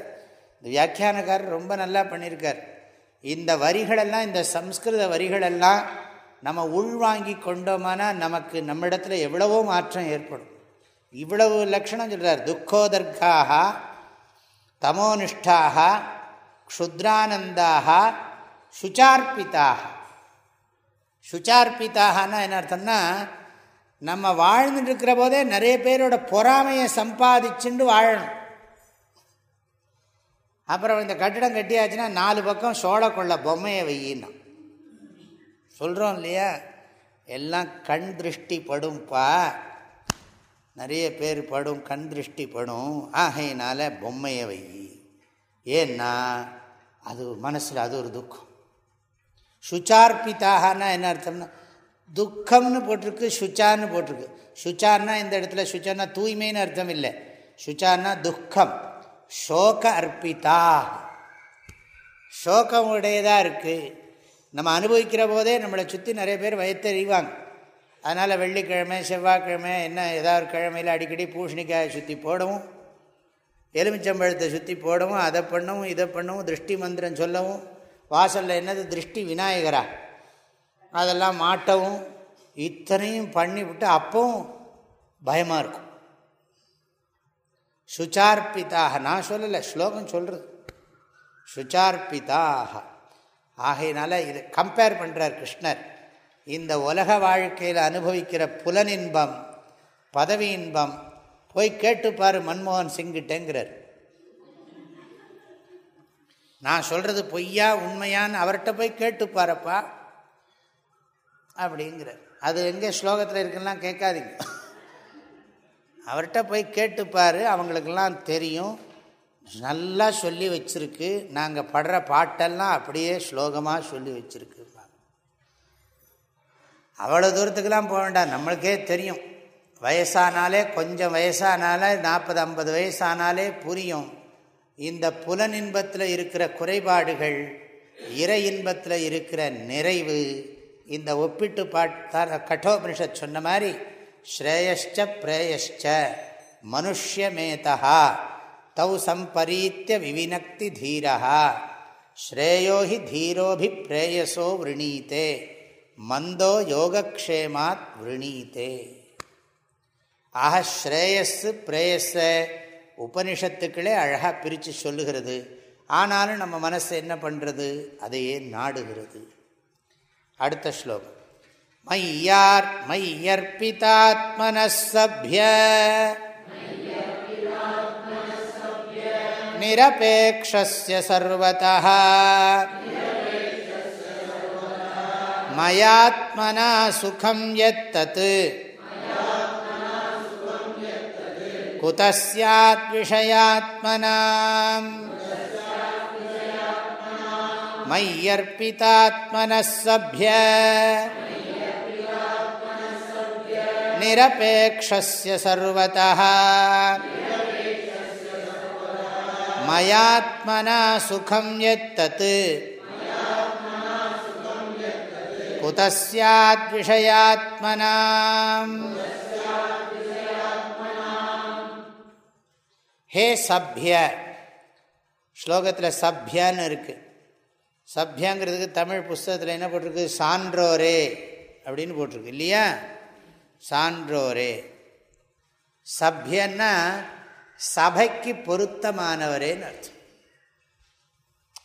இந்த வியாக்கியானக்காரர் ரொம்ப நல்லா பண்ணியிருக்கார். இந்த வரிகளெல்லாம் இந்த சம்ஸ்கிருத வரிகளெல்லாம் நம்ம உள்வாங்கி கொண்டோமானா நமக்கு நம்மிடத்தில் எவ்வளவோ மாற்றம் ஏற்படும். இவ்வளவு லட்சணம் சொல்கிறார் துக்கோதர்காக தமோனிஷ்டாக க்ஷுத்ரானந்தாக சுச்சார்பிதாக சுச்சார்பிதாகனா என்ன அர்த்தம்னா நம்ம வாழ்ந்துட்டு இருக்கிற போதே நிறைய பேரோட பொறாமையை சம்பாதிச்சுண்டு வாழணும். அப்புறம் இந்த கட்டிடம் கட்டியாச்சுன்னா நாலு பக்கம் சோழ கொள்ள பொம்மையை வையின்னா. சொல்கிறோம் இல்லையா? எல்லாம் கண் திருஷ்டி படும்பா. நிறைய பேர் படும் கண் திருஷ்டி படும். ஆகையினால பொம்மையை வை ஏன்னா அது மனசில் அது ஒரு துக்கம். சுச்சார்பிதாகனா என்ன அர்த்தம்னா துக்கம்னு போட்டிருக்கு சுச்சான்னு போட்டிருக்கு. சுச்சான்னா இந்த இடத்துல சுச்சார்னா தூய்மைன்னு அர்த்தம் இல்லை. சுச்சான்னா துக்கம். சோக அர்ப்பிதா. சோகம் உடையதாக இருக்குது நம்ம அனுபவிக்கிற போதே நம்மளை சுற்றி நிறைய பேர் வயத்தறிவாங்க. அதனால் வெள்ளிக்கிழமை செவ்வாய்க்கிழமை என்ன ஏதாவது கிழமையில் அடிக்கடி பூஷணிக்காயை சுற்றி போடவும் எலுமிச்சம்பழத்தை சுற்றி போடவும் அதை பண்ணவும் இதை பண்ணவும் திருஷ்டி மந்திரம் சொல்லவும் வாசலில் என்னது? திருஷ்டி விநாயகரா. அதெல்லாம் மாட்டவும் இத்தனையும் பண்ணிவிட்டு அப்பவும் பயமாக இருக்கும். சுச்சார்பிதாக நான் சொல்லலை ஸ்லோகம் சொல்கிறது சுச்சார்பிதாக ஆகையினால இது கம்பேர் பண்ணுறார் கிருஷ்ணர். இந்த உலக வாழ்க்கையில் அனுபவிக்கிற புலனின்பம் பதவி இன்பம் போய் கேட்டுப்பார் மன்மோகன் சிங்கிட்டேங்கிறார். நான் சொல்கிறது பொய்யா உண்மையான்னு அவர்கிட்ட போய் கேட்டுப்பாரப்பா அப்படிங்கிறார். அது எங்கே ஸ்லோகத்தில் இருக்குன்னா கேட்காதீங்க. அவர்கிட்ட போய் கேட்டுப்பார் அவங்களுக்கெல்லாம் தெரியும். நல்லா சொல்லி வச்சுருக்கு. நாங்கள் படுற பாட்டெல்லாம் அப்படியே ஸ்லோகமாக சொல்லி வச்சுருக்கு. அவ்வளோ தூரத்துக்கெல்லாம் போக வேண்டாம். நம்மளுக்கே தெரியும். வயசானாலே கொஞ்சம் வயசானாலே நாற்பது ஐம்பது வயசானாலே புரியும். இந்த புலன் இன்பத்தில் இருக்கிற குறைபாடுகள் இறை இன்பத்தில் இருக்கிற நிறைவு இந்த ஒப்பிட்டு பாட்டார் கட்டோபனிஷத் சொன்ன மாதிரி ஸ்ரேயஷ்ச பிரேயஷ்ச மனுஷ்யமேதா தௌ சம்பரீத்திய விவினக்தி தீரா ஸ்ரேயோஹி தீரோபி பிரேயசோ விரணீத்தே மந்தோ யோகக்ஷேமாத் விரணீத்தே ஆக ஸ்ரேயஸ் பிரேயஸை உபனிஷத்துக்களே அழகாக பிரித்து சொல்லுகிறது. ஆனாலும் நம்ம மனசு என்ன பண்ணுறது அதையே நாடுகிறது. அடுத்த ஸ்லோகம். மையார் மையர்பிதாத்மனசபிய நிரபேக்ஷஸ்ய சர்வதः மயாத்மனா சுகம் எத்தத்து कुतः स्यात् विषयात्मनाम् मय्यर्पितात्मनः सभ्य निरपेक्षस्य सर्वतः मयात्मना सुखं यत्तत् कुतः स्याद्विषयात्मनाम् ஹே சப்ய ஸ்லோகத்தில் சப்யன்னு இருக்குது சப்யங்கிறதுக்கு தமிழ் புஸ்தகத்தில் என்ன போட்டிருக்கு? சான்றோரே அப்படின்னு போட்டிருக்கு. இல்லையா? சான்றோரே. சப்யன்னா சபைக்கு பொருத்தமானவரேன்னு அர்த்தம்.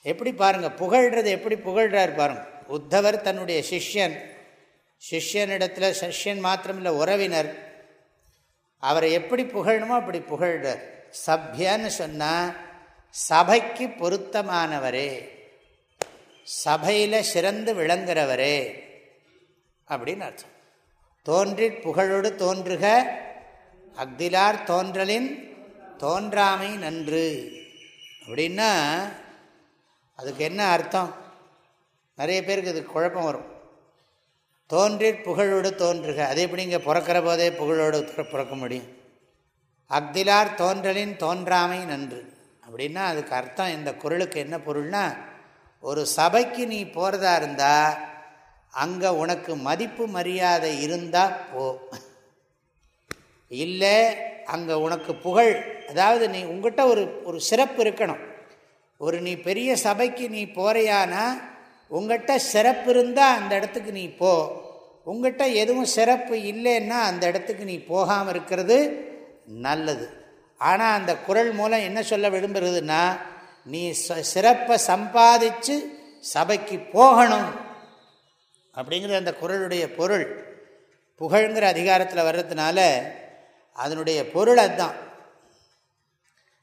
எப்படி பாருங்கள் புகழ்கிறது எப்படி புகழ்கிறார் பாருங்க. உத்தவர் தன்னுடைய சிஷ்யன். சிஷ்யனிடத்தில் சிஷ்யன் மாத்திரமில்லை உறவினர். அவரை எப்படி புகழணுமோ அப்படி புகழ்கிறார் சபியன்னு சொன்னால் சபைக்கு பொருத்தமானவரே. சபையில் சிறந்து விளங்குறவரே. அப்படின்னு அர்த்தம். தோன்றி புகழோடு தோன்றுக அக்திலார் தோன்றலின் தோன்றாமை நன்று. அப்படின்னா அதுக்கு என்ன அர்த்தம்? நிறைய பேருக்கு இதுக்கு குழப்பம் வரும். தோன்றிற் புகழோடு தோன்றுக. அது எப்படி இங்கே பிறக்கிற போதே புகழோடு பிறக்க முடியும்? அக்திலார் தோன்றலின் தோன்றாமை நன்று. அப்படின்னா அதுக்கு அர்த்தம் இந்த குரலுக்கு என்ன பொருள்னா ஒரு சபைக்கு நீ போகிறதா இருந்தால் அங்கே உனக்கு மதிப்பு மரியாதை இருந்தால் போ. இல்லை அங்கே உனக்கு புகழ் அதாவது நீ உங்ககிட்ட ஒரு ஒரு சிறப்பு இருக்கணும். ஒரு நீ பெரிய சபைக்கு நீ போகிறையானா உங்கள்கிட்ட சிறப்பு இருந்தால் அந்த இடத்துக்கு நீ போ. உங்கள்கிட்ட எதுவும் சிறப்பு இல்லைன்னா அந்த இடத்துக்கு நீ போகாமல் இருக்கிறது நல்லது. ஆனால் அந்த குரல் மூலம் என்ன சொல்ல விரும்புகிறதுனா நீ சிறப்பை சம்பாதிச்சு சபைக்கு போகணும் அப்படிங்கிறது அந்த குரலுடைய பொருள். புகழ்ங்கிற அதிகாரத்தில் வர்றதுனால அதனுடைய பொருள் அதுதான்.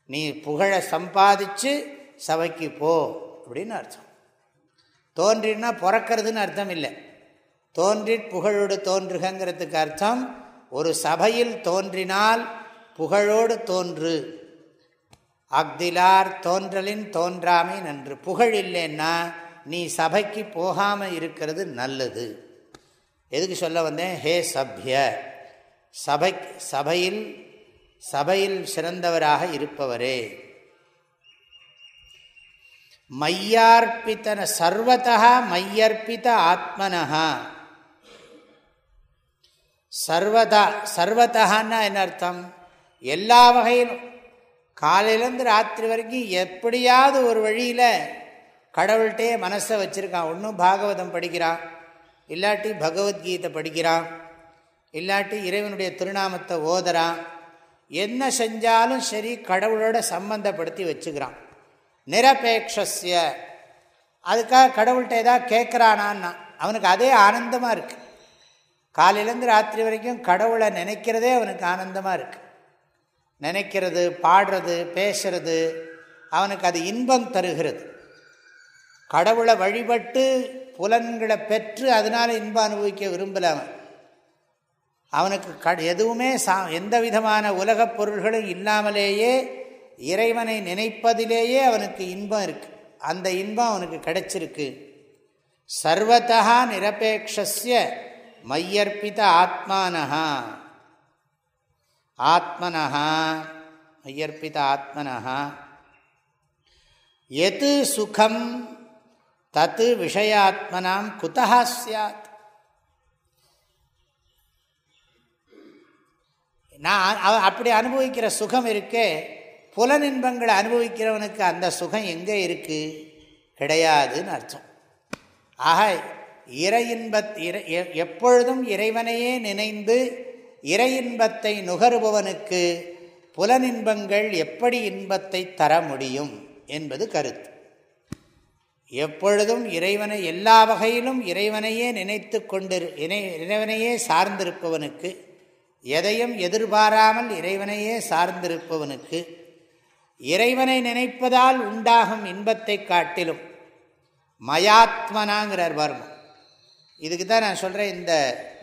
நீ புகழை சம்பாதிச்சு சபைக்கு போ அப்படின்னு அர்த்தம். தோன்றினா பிறக்கிறதுன்னு அர்த்தம் இல்லை. தோன்றி புகழோடு தோன்றுகங்கிறதுக்கு அர்த்தம் ஒரு சபையில் தோன்றினால் புகழோடு தோன்று. அக்திலார் தோன்றலின் தோன்றாமை நன்று. புகழ் இல்லைன்னா நீ சபைக்கு போகாமல் இருக்கிறது நல்லது. எதுக்கு சொல்ல வந்தேன்? ஹே சப்ய. சபை சபையில் சபையில் சிறந்தவராக இருப்பவரே. மையார்ப்பித்தன சர்வதா மையர்ப்பித்த ஆத்மனஹா. சர்வதா சர்வதான்னா என்ன அர்த்தம்? எல்லா வகையிலும். காலையிலேருந்து ராத்திரி வரைக்கும் எப்படியாவது ஒரு வழியில் கடவுள்கிட்டே மனசை வச்சுருக்கான். ஒன்றும் பாகவதம் படிக்கிறான். இல்லாட்டி பகவத்கீதை படிக்கிறான். இல்லாட்டி இறைவனுடைய திருநாமத்தை ஓதுறான். என்ன செஞ்சாலும் சரி கடவுளோட சம்பந்தப்படுத்தி வச்சுக்கிறான். நிரபேக்ஷஸ்ய. அதுக்காக கடவுள்கிட்ட ஏதாவது கேட்குறானான்னா அவனுக்கு அதே ஆனந்தமாக இருக்குது காலையிலேருந்து ராத்திரி வரைக்கும் கடவுளை நினைக்கிறதே அவனுக்கு ஆனந்தமாக இருக்குது நினைக்கிறது பாடுறது பேசுறது அவனுக்கு அது இன்பம் தருகிறது. கடவுளை வழிபட்டு புலன்களை பெற்று அதனால் இன்பம் அனுபவிக்க விரும்பலை அவன். அவனுக்கு க எதுவுமே சா எந்த விதமான உலகப் பொருள்களும் இல்லாமலேயே இறைவனை நினைப்பதிலேயே அவனுக்கு இன்பம் இருக்கு. அந்த இன்பம் அவனுக்கு கிடைச்சிருக்கு. சர்வத்தா நிரபேக்ஷஸ்ய மையர்ப்பித ஆத்மானஹா. ஆத்மனஹா மையர்ப்பித ஆத்மனஹா. எது சுகம் தத்து விஷயாத்மனாம் குதா சாத் நான் அப்படி அனுபவிக்கிற சுகம் இருக்கே புலனின்பங்களை அனுபவிக்கிறவனுக்கு அந்த சுகம் எங்கே இருக்குது கிடையாதுன்னு அர்த்தம். ஆக இறை இன்பத் எப்பொழுதும் இறைவனையே நினைந்து இறை இன்பத்தை நுகருபவனுக்கு புலனின்பங்கள் எப்படி இன்பத்தை தர முடியும் என்பது கருத்து. எப்பொழுதும் இறைவனை எல்லா வகையிலும் இறைவனையே நினைத்து கொண்டிரு இறைவனையே சார்ந்திருப்பவனுக்கு எதையும் எதிர்பாராமல் இறைவனையே சார்ந்திருப்பவனுக்கு இறைவனை நினைப்பதால் உண்டாகும் இன்பத்தை காட்டிலும் மயாத்மனாங்கிறார் வர்மம் இதுக்கு தான் நான் சொல்கிறேன் இந்த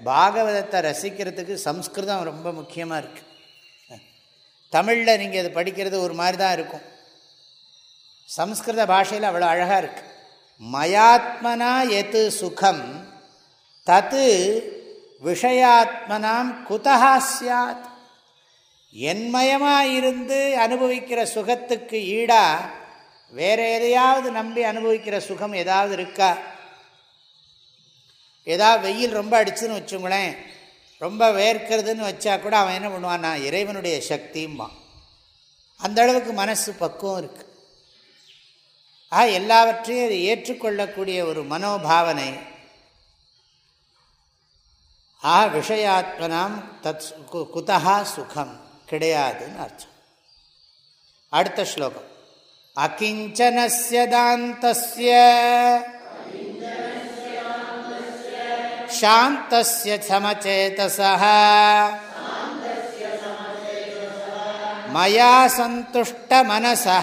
பாகவதத்தை ரசிக்கிறதுக்கு சம்ஸ்கிருதம் ரொம்ப முக்கியமாக இருக்குது தமிழில் நீங்கள் இது படிக்கிறது ஒரு மாதிரி தான் இருக்கும். சம்ஸ்கிருத பாஷையில் அவ்வளோ அழகாக இருக்குது மயாத்மனா எது சுகம் தத்து விஷயாத்மனாம் குதா சாத் என்மயமாக இருந்து அனுபவிக்கிற சுகத்துக்கு ஈடாக வேறு எதையாவது நம்பி அனுபவிக்கிற சுகம் ஏதாவது இருக்கா? ஏதாவது வெயில் ரொம்ப அடிச்சுன்னு வச்சுங்களேன் ரொம்ப வேர்க்கிறதுன்னு வச்சா கூட அவன் என்ன பண்ணுவான்? நான் இறைவனுடைய சக்தியும்மா அந்த அளவுக்கு மனசு பக்குவம் இருக்கு. ஆக எல்லாவற்றையும் ஏற்றுக்கொள்ளக்கூடிய ஒரு மனோபாவனை ஆ விஷயாத்மனாம் தத் குதா சுகம் கிடையாதுன்னு அர்த்தம். அடுத்த ஸ்லோகம். அகிஞ்சனஸ்ய தாந்தஸ்ய சாந்தஸ்ய சமச்சேதசா மயா சந்துஷ்ட மனசா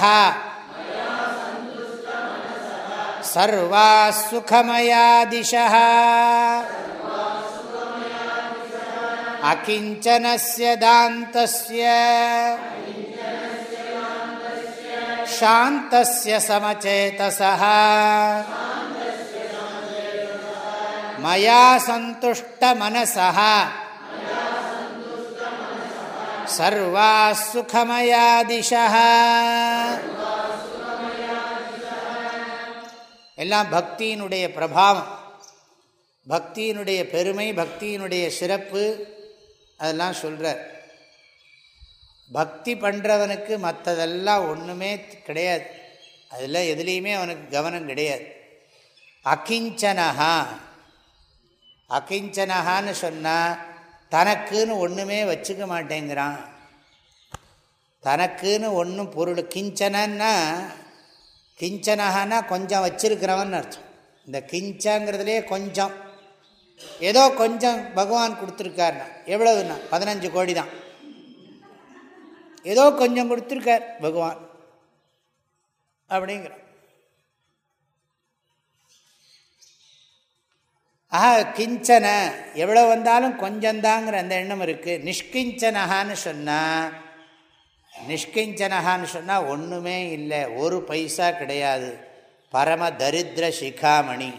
சர்வா சுகமயா திஷா அகிஞ்சனஸ்ய தாந்தஸ்ய சாந்தஸ்ய சமச்சேதசா மயா சந்துஷ்ட மனசா. சர்வா சுகமயா எல்லாம் பக்தியினுடைய பிரபாவம். பக்தியினுடைய பெருமை பக்தியினுடைய சிறப்பு அதெல்லாம் சொல்கிறார் பக்தி பண்ணுறவனுக்கு மற்றதெல்லாம் ஒன்றுமே கிடையாது. அதில் எதுலேயுமே அவனுக்கு கவனம் கிடையாது. அகிஞ்சனஹா. அகிஞ்சனகான்னு சொன்னால் தனக்குன்னு ஒன்றுமே வச்சுக்க மாட்டேங்கிறான். தனக்குன்னு ஒன்றும் பொருள் கிஞ்சனன்னா கிஞ்சனஹான்னா கொஞ்சம் வச்சிருக்கிறவன் அர்த்தம். இந்த கிஞ்சங்கிறதுலே கொஞ்சம். ஏதோ கொஞ்சம் பகவான் கொடுத்துருக்காருண்ணா எவ்வளவுண்ணா பதினஞ்சு கோடி தான். ஏதோ கொஞ்சம் கொடுத்துருக்கார் பகவான். அப்படிங்கிறான். ஆஹா கிஞ்சன. எவ்வளோ வந்தாலும் கொஞ்சந்தாங்கிற அந்த எண்ணம் இருக்குது நிஷ்கிஞ்சனகான்னு சொன்னால் நிஷ்கிஞ்சனகான்னு சொன்னால் ஒன்றுமே இல்லை. ஒரு பைசா கிடையாது. பரம தரித்திர சிகாமணி.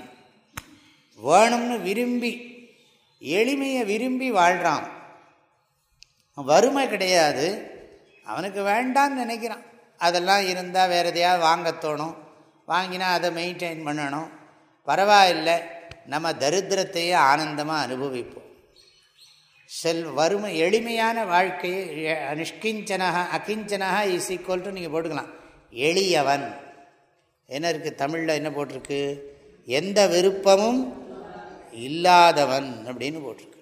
வேணும்னு விரும்பி எளிமையை விரும்பி வாழ்கிறான் வறுமை கிடையாது. அவனுக்கு வேண்டான்னு நினைக்கிறான். அதெல்லாம் இருந்தால் வேறு எதையாவது வாங்க தோணும். வாங்கினா அதை மெயின்டைன் பண்ணணும். பரவாயில்லை. நம்ம தரித்திரத்தையே ஆனந்தமாக அனுபவிப்போம். செல் வறுமை எளிமையான வாழ்க்கையை நிஷ்கிஞ்சனக அகிஞ்சனக இஸ் ஈக்குவல் டு நீங்கள் போட்டுக்கலாம். எளியவன். என்ன இருக்குது தமிழில் என்ன போட்டிருக்கு? எந்த விருப்பமும் இல்லாதவன் அப்படின்னு போட்டிருக்கு.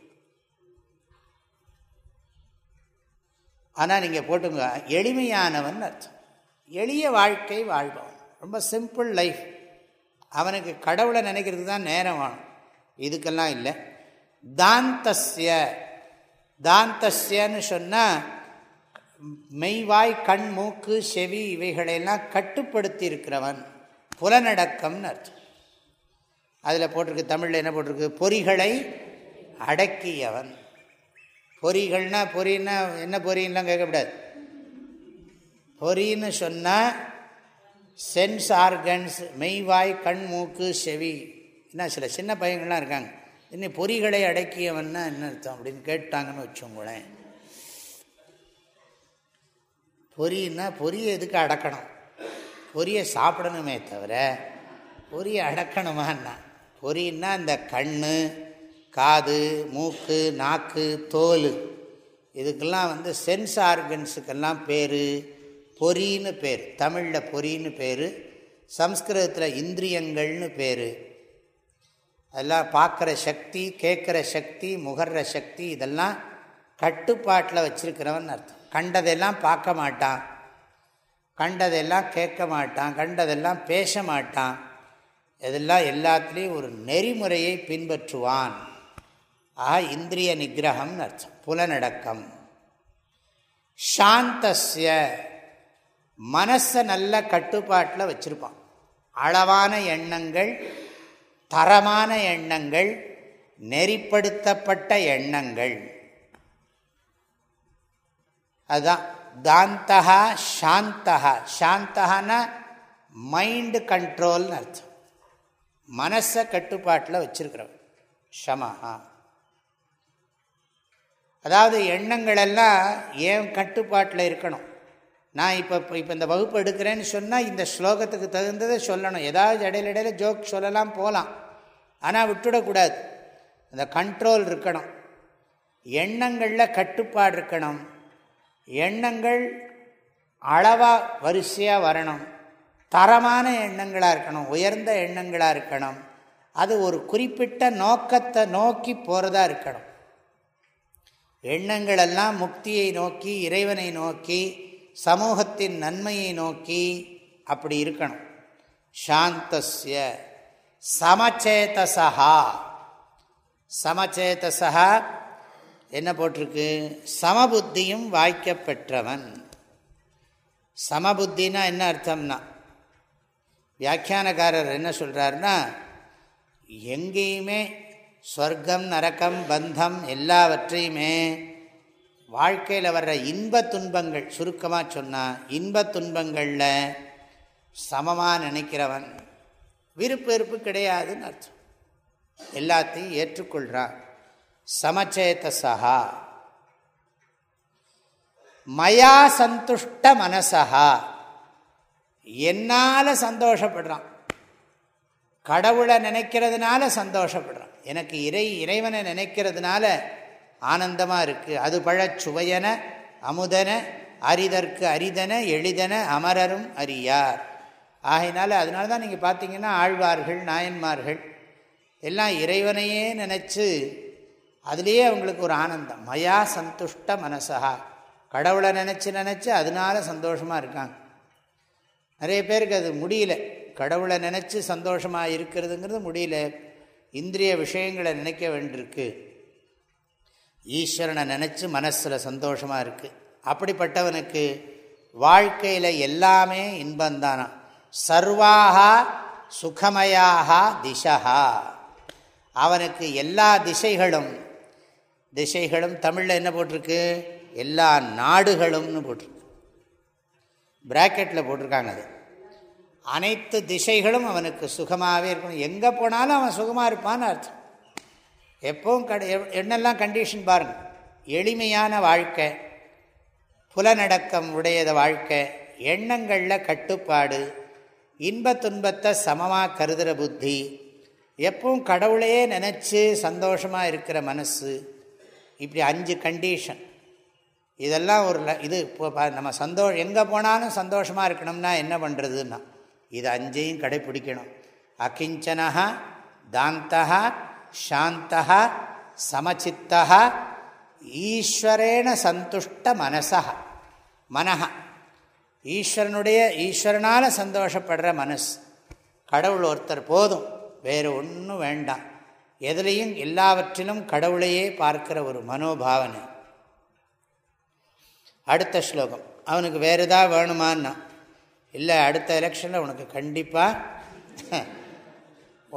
ஆனால் நீங்கள் போட்டுங்க எளிமையானவன் அர்த்தம். எளிய வாழ்க்கை வாழ்பவன். ரொம்ப சிம்பிள் லைஃப் அவனுக்கு கடவுளை நினைக்கிறதுக்கு தான் நேரம் வேணும். இதுக்கெல்லாம் இல்லை. தாந்தஸ்ய தாந்தஸ்யன்னு சொன்னால் மெய்வாய் கண் மூக்கு செவி இவைகளையெல்லாம் கட்டுப்படுத்தி இருக்கிறவன் புலநடக்கம்னு அர்த்தம். அதில் போட்டிருக்கு தமிழில் என்ன போட்டிருக்கு? பொறிகளை அடக்கியவன். பொறிகள்னா பொறின்னா என்ன பொறின்லாம் கேட்கக்கூடாது. பொறின்னு சொன்னால் சென்ஸ் ஆர்கன்ஸ் மெய்வாய் கண் மூக்கு செவி. என்ன சில சின்ன பையங்கள்லாம் இருக்காங்க. இன்னும் பொறிகளை அடக்கியவன்னா என்ன அர்த்தம் அப்படின்னு கேட்டாங்கன்னு வச்சோங்களேன் பொறின்னா பொரியை எதுக்கு அடக்கணும்? பொரியை சாப்பிடணுமே தவிர பொரியை அடக்கணுமான்னா பொரின்னா இந்த கண் காது மூக்கு நாக்கு தோல். இதுக்கெல்லாம் வந்து சென்ஸ் ஆர்கன்ஸுக்கெல்லாம் பேர். பொறின்னு பேர் தமிழில் பொறின்னு பேர் சம்ஸ்கிருதத்தில் இந்திரியங்கள்னு பேர். அதெல்லாம் பார்க்குற சக்தி கேட்குற சக்தி முகர்ற சக்தி இதெல்லாம் கட்டுப்பாட்டில் வச்சுருக்கிறவன் அர்த்தம். கண்டதெல்லாம் பார்க்க மாட்டான். கண்டதெல்லாம் கேட்க மாட்டான். கண்டதெல்லாம் பேச மாட்டான். இதெல்லாம் எல்லாத்துலேயும் ஒரு நெறிமுறையை பின்பற்றுவான். ஆ இந்திரிய நிகிரகம்னு அர்த்தம். புலனடக்கம். சாந்தஸ்ய மனசை நல்ல கட்டுப்பாட்டில் வச்சுருப்பான். அளவான எண்ணங்கள் தரமான எண்ணங்கள் நெறிப்படுத்தப்பட்ட எண்ணங்கள். அதுதான். தாந்தகா சாந்தகா சாந்தகான்னா மைண்டு கண்ட்ரோல்னு அர்த்தம். மனசை கட்டுப்பாட்டில் வச்சுருக்கிறவன். ஷமஹா. அதாவது எண்ணங்கள் எல்லாம் ஏன் கட்டுப்பாட்டில் இருக்கணும்? நான் இப்போ இப்போ இந்த வகுப்பு எடுக்கிறேன்னு சொன்னால் இந்த ஸ்லோகத்துக்கு தகுந்ததை சொல்லணும். ஏதாவது இடையில இடையில ஜோக் சொல்லலாம் போகலாம் ஆனால் விட்டுடக்கூடாது. அந்த கண்ட்ரோல் இருக்கணும். எண்ணங்களில் கட்டுப்பாடு இருக்கணும். எண்ணங்கள் அளவாக வரிசையாக வரணும். தரமான எண்ணங்களாக இருக்கணும். உயர்ந்த எண்ணங்களாக இருக்கணும். அது ஒரு குறிப்பிட்ட நோக்கத்தை நோக்கி போகிறதா இருக்கணும். எண்ணங்களெல்லாம் முக்தியை நோக்கி இறைவனை நோக்கி சமூகத்தின் நன்மையை நோக்கி அப்படி இருக்கணும். சாந்தஸ்ய சமச்சேதசா சமச்சேதசா என்ன போட்டிருக்கு? சமபுத்தியும் வாய்க்கப்பெற்றவன். சமபுத்தினா என்ன அர்த்தம்னா? வியாக்கியானக்காரர் என்ன சொல்கிறாருன்னா எங்கேயுமே ஸ்வர்க்கம் நரக்கம் பந்தம் எல்லாவற்றையுமே வாழ்க்கையில் வர்ற இன்ப துன்பங்கள் சுருக்கமாக சொன்னால் இன்ப துன்பங்களில் சமமாக நினைக்கிறவன் விருப்பு வெறுப்பு கிடையாதுன்னு அர்த்தம். எல்லாத்தையும் ஏற்றுக்கொள்கிறான் சமச்சேதசா மயா சந்துஷ்ட மனசா என்னால் சந்தோஷப்படுறான். கடவுளை நினைக்கிறதுனால சந்தோஷப்படுறான். எனக்கு இறை இறைவனை நினைக்கிறதுனால ஆனந்தமாக இருக்குது அது பழச்சுவையன அமுதன அரிதற்கு அரிதன எளிதன அமரரும் அறியார். ஆகையினால அதனால தான் நீங்கள் பார்த்தீங்கன்னா ஆழ்வார்கள் நாயன்மார்கள் எல்லாம் இறைவனையே நினச்சி அதுலேயே அவங்களுக்கு ஒரு ஆனந்தம். மயா சந்துஷ்ட மனசா கடவுளை நினச்சி நினச்சி அதனால சந்தோஷமாக இருக்காங்க. நிறைய பேருக்கு அது முடியல. கடவுளை நினச்சி சந்தோஷமாக இருக்கிறதுங்கிறது முடியல. இந்திரிய விஷயங்களை நினைக்க வேண்டியிருக்கு. ஈஸ்வரனை நினச்சி மனசில் சந்தோஷமாக இருக்குது அப்படிப்பட்டவனுக்கு வாழ்க்கையில் எல்லாமே இன்பந்தானா சர்வாக சுகமயாக திசா அவனுக்கு எல்லா திசைகளும் திசைகளும் தமிழில் என்ன போட்டிருக்கு? எல்லா நாடுகளும்னு போட்டிருக்கு. பிராக்கெட்டில் போட்டிருக்காங்க அது. அனைத்து திசைகளும் அவனுக்கு சுகமாகவே இருக்கணும். எங்கே போனாலும் அவன் சுகமாக இருப்பான்னு அர்த்தம். எப்பவும் கட என்னெல்லாம் கண்டிஷன் பாருங்கள் எளிமையான வாழ்க்கை புலநடக்கம் உடையத வாழ்க்கை எண்ணங்களில் கட்டுப்பாடு இன்ப துன்பத்தை சமமாக கருதுகிற புத்தி எப்பவும் கடவுளையே நினச்சி சந்தோஷமாக இருக்கிற மனசு இப்படி அஞ்சு கண்டிஷன் இதெல்லாம் ஒரு இது இப்போ நம்ம சந்தோஷம் எங்கே போனாலும் சந்தோஷமாக இருக்கணும்னா என்ன பண்ணுறதுன்னா இது அஞ்சையும் கடைப்பிடிக்கணும். அகிஞ்சனா தாந்தா சாந்தா சமச்சித்தா ஈஸ்வரேன சந்துஷ்ட மனசா மனஹா ஈஸ்வரனுடைய ஈஸ்வரனால் சந்தோஷப்படுற மனசு। கடவுள் ஒருத்தர் போதும் வேறு ஒன்றும் வேண்டாம்। எதுலேயும் எல்லாவற்றிலும் கடவுளையே பார்க்கிற ஒரு மனோபாவனை. அடுத்த ஸ்லோகம். அவனுக்கு வேறு ஏதாவது வேணுமான்னா இல்லை அடுத்த எலெக்ஷனில் உனக்கு கண்டிப்பாக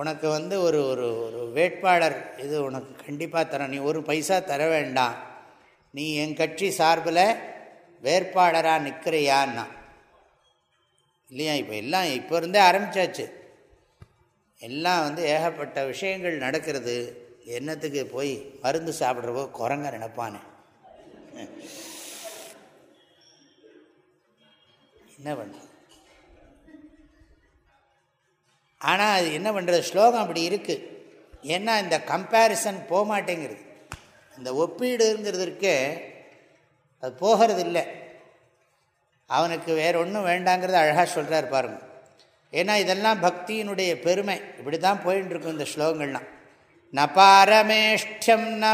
உனக்கு வந்து ஒரு ஒரு ஒரு வேட்பாளர் இது உனக்கு கண்டிப்பாக தரேன். நீ ஒரு பைசா தர வேண்டாம். நீ என் கட்சி சார்பில் வேட்பாளராக நிற்கிறியான்னா இல்லையா? இப்போ எல்லாம் இப்போ இருந்தே ஆரம்பித்தாச்சு எல்லாம் வந்து ஏகப்பட்ட விஷயங்கள் நடக்கிறது. என்னத்துக்கு போய் மருந்து சாப்பிட்றவோ குரங்க நினப்பானே. என்ன பண்ண? ஆனால் அது என்ன பண்ணுறது ஸ்லோகம் அப்படி இருக்குது ஏன்னா இந்த கம்பேரிசன் போக மாட்டேங்கிறது இந்த ஒப்பீடுங்கிறதுக்கு அது போகிறது இல்லை அவனுக்கு வேற ஒன்றும் வேண்டாங்கிறத அழகாக சொல்கிறார் பாருங்க. ஏன்னா இதெல்லாம் பக்தியினுடைய பெருமை. இப்படி தான் போயின்னு இருக்கும் இந்த ஸ்லோகங்கள்லாம். ந பாரமேஷ்டியம் ந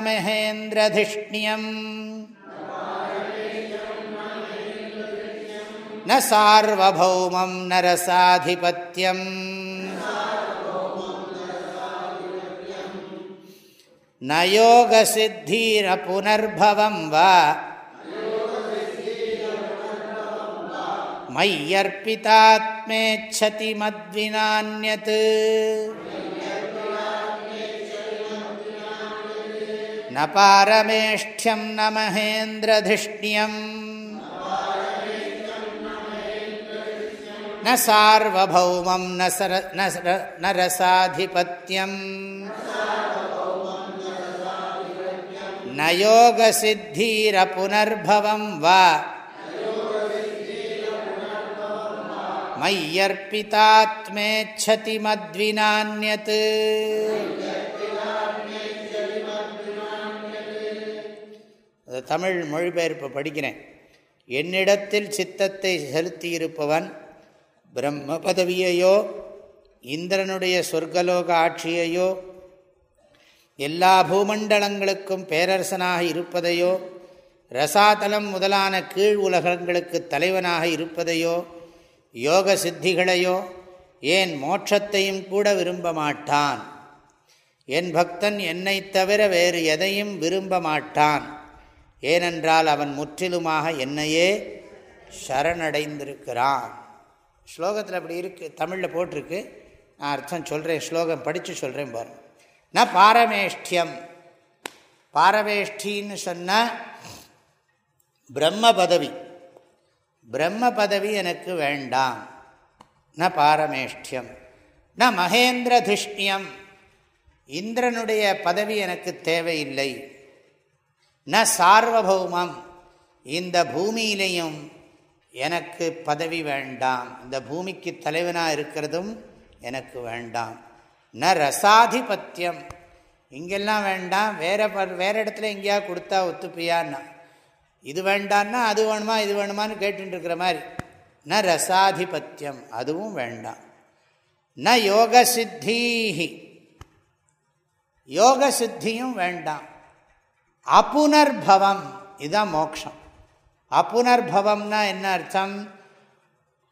न सार्वभौमं नरसाधिपत्यम् न योगसिद्धिरपुनर्भवं वा। मय्यर्पितात्मेच्छति मद्विनान्यत्। न पारमेष्ठ्यं न महेन्द्रधिष्ण्यम् न सार्वभौमं न सर न रसाधिपत्यम् न योगसिद्धीरपुनर्भवं वा मय्यर्पितात्मेच्छति मद्विनान्यत् தமிழ் மொழிபெயர்ப்பு படிக்கிறேன் என்னிடத்தில் சித்தத்தை செலுத்தியிருப்பவன் பிரம்ம பதவியையோ இந்திரனுடைய சொர்க்கலோக ஆட்சியையோ எல்லா பூமண்டலங்களுக்கும் பேரரசனாக இருப்பதையோ ரசாதலம் முதலான கீழ் உலகங்களுக்கு தலைவனாக இருப்பதையோ யோக சித்திகளையோ ஏன் மோட்சத்தையும் கூட விரும்ப மாட்டான்? என் பக்தன் என்னை தவிர வேறு எதையும் விரும்ப மாட்டான். ஏனென்றால் அவன் முற்றிலுமாக என்னையே சரணடைந்திருக்கிறான். ஸ்லோகத்தில் அப்படி இருக்குது தமிழில் போட்டிருக்கு. நான் அர்த்தம் சொல்கிறேன் ஸ்லோகம் படித்து சொல்கிறேன் பாருங்கள் ந பாரமேஷ்டியம். பாரமேஷ்டின்னு சொன்னால் பிரம்ம பதவி. பிரம்ம பதவி எனக்கு வேண்டாம். ந பாரமேஷ்டியம். ந மகேந்திரதிஷ்ணியம் இந்திரனுடைய பதவி எனக்கு தேவையில்லை. ந சார்வபௌமம். இந்த பூமியிலையும் எனக்கு பதவி வேண்டாம். இந்த பூமிக்கு தலைவனாக இருக்கிறதும் எனக்கு வேண்டாம். ந ரசாதிபத்தியம் இங்கெல்லாம் வேண்டாம். வேற வேறு இடத்துல எங்கேயா கொடுத்தா ஒத்துப்பியான்னா. இது வேண்டான்னா அது வேணுமா இது வேணுமான்னு கேட்டுருக்கிற மாதிரி. ந ரசாதிபத்தியம் அதுவும் வேண்டாம். ந யோக சித்தீஹி யோக சித்தியும் வேண்டாம். அப்புனர்பவம் இதுதான் மோக்ஷம். அப்புனர்பவம்னா என்ன அர்த்தம்?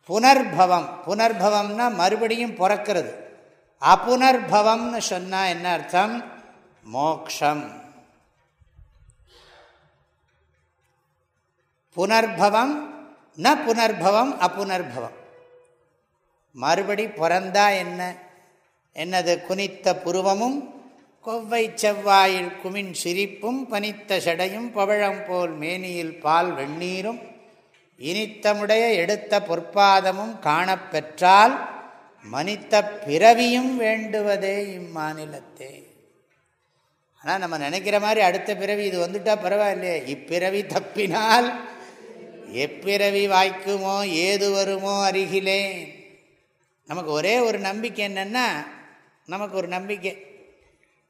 புனர்பவம். புனர்பவம்னா மறுபடியும் பிறக்கிறது. அப்புனர்பவம்னு சொன்னால் என்ன அர்த்தம்? மோக்ஷம். புனர்பவம் ந புனர்பவம் அப்புனர்பவம் மறுபடி பிறந்தா என்ன? என்னது? குனித்த புருவமும் கொவ்வை செவ்வாயில் குமின் சிரிப்பும் பனித்த செடையும் பவழம் போல் மேனியில் பால் வெண்ணீரும் இனித்தமுடைய எடுத்த பொற்பாதமும் காணப்பெற்றால் மனித்த பிறவியும் வேண்டுவதே இம்மாநிலத்தே. ஆனால் நம்ம நினைக்கிற மாதிரி அடுத்த பிறவி இது வந்துட்டா பரவாயில்லையே. இப்பிறவி தப்பினால் எப்பிறவி வாய்க்குமோ ஏது வருமோ அருகிலே. நமக்கு ஒரே ஒரு நம்பிக்கை என்னென்னா நமக்கு ஒரு நம்பிக்கை.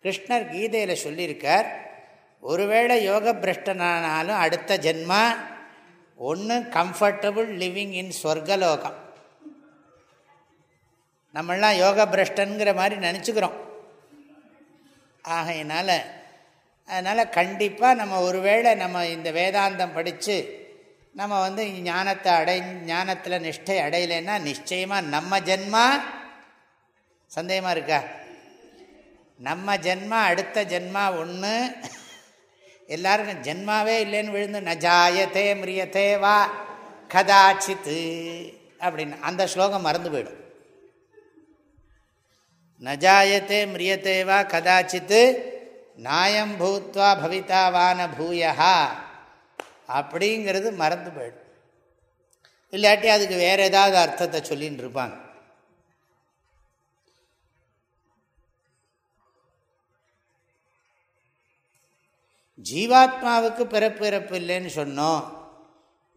கிருஷ்ணர் கீதையில் சொல்லியிருக்கார் ஒருவேளை யோக பிரஷ்டனானாலும் அடுத்த ஜென்மா ஒன்று கம்ஃபர்டபுள் லிவிங் இன் ஸ்வர்கலோகம் நம்மளாம் யோக பிரஷ்டனுங்கிற மாதிரி நினச்சிக்கிறோம். ஆகையினால் அதனால் கண்டிப்பாக நம்ம ஒருவேளை நம்ம இந்த வேதாந்தம் படித்து நம்ம வந்து ஞானத்தை அடை ஞானத்தில் நிஷ்டை அடையலைன்னா நிச்சயமாக நம்ம ஜென்மா சந்தேகமாக இருக்கா? நம்ம ஜென்மா அடுத்த ஜென்மா ஒன்று எல்லாருக்கும் ஜென்மாவே இல்லைன்னு விழுந்து நஜாயத்தே மிரியத்தே வா கதாச்சித்து அப்படின்னு அந்த ஸ்லோகம் மறந்து போயிடும். நஜாயத்தே மிரியத்தே வா கதாச்சித்து நாயம் பூத்வா பவிதாவான பூயா அப்படிங்கிறது மறந்து போயிடும். இல்லாட்டி அதுக்கு வேறு ஏதாவது அர்த்தத்தை சொல்லின்னு இருப்பாங்க. ஜீவாத்மாவுக்கு பிறப்பு இறப்பு இல்லைன்னு சொன்னோம்.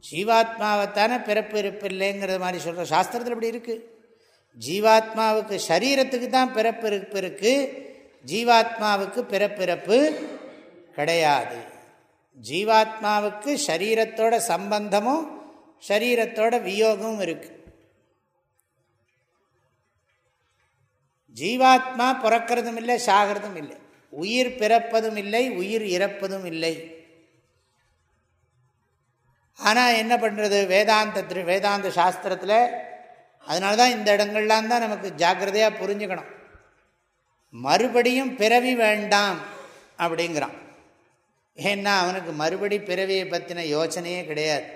ஜீவாத்மாவைத்தானே பிறப்பு இறப்பு இல்லைங்கிறது மாதிரி சொல்கிறோம் சாஸ்திரத்தில் இப்படி இருக்குது ஜீவாத்மாவுக்கு சரீரத்துக்கு தான் பிறப்பு இருப்பு இருக்குது ஜீவாத்மாவுக்கு பிறப்பிறப்பு கிடையாது. ஜீவாத்மாவுக்கு சரீரத்தோட சம்பந்தமும் சரீரத்தோட வியோகமும் இருக்கு. ஜீவாத்மா பிறக்கிறதும் இல்லை சாகிறதும் இல்லை. உயிர் பிறப்பதும் இல்லை உயிர் இறப்பதும் இல்லை. ஆனால் என்ன பண்ணுறது வேதாந்த வேதாந்த சாஸ்திரத்தில் அதனால தான் இந்த இடங்கள்லாம் தான் நமக்கு ஜாக்கிரதையாக புரிஞ்சுக்கணும். மறுபடியும் பிறவி வேண்டாம் அப்படிங்கிறான். ஏன்னா அவனுக்கு மறுபடி பிறவியை பற்றின யோசனையே கிடையாது.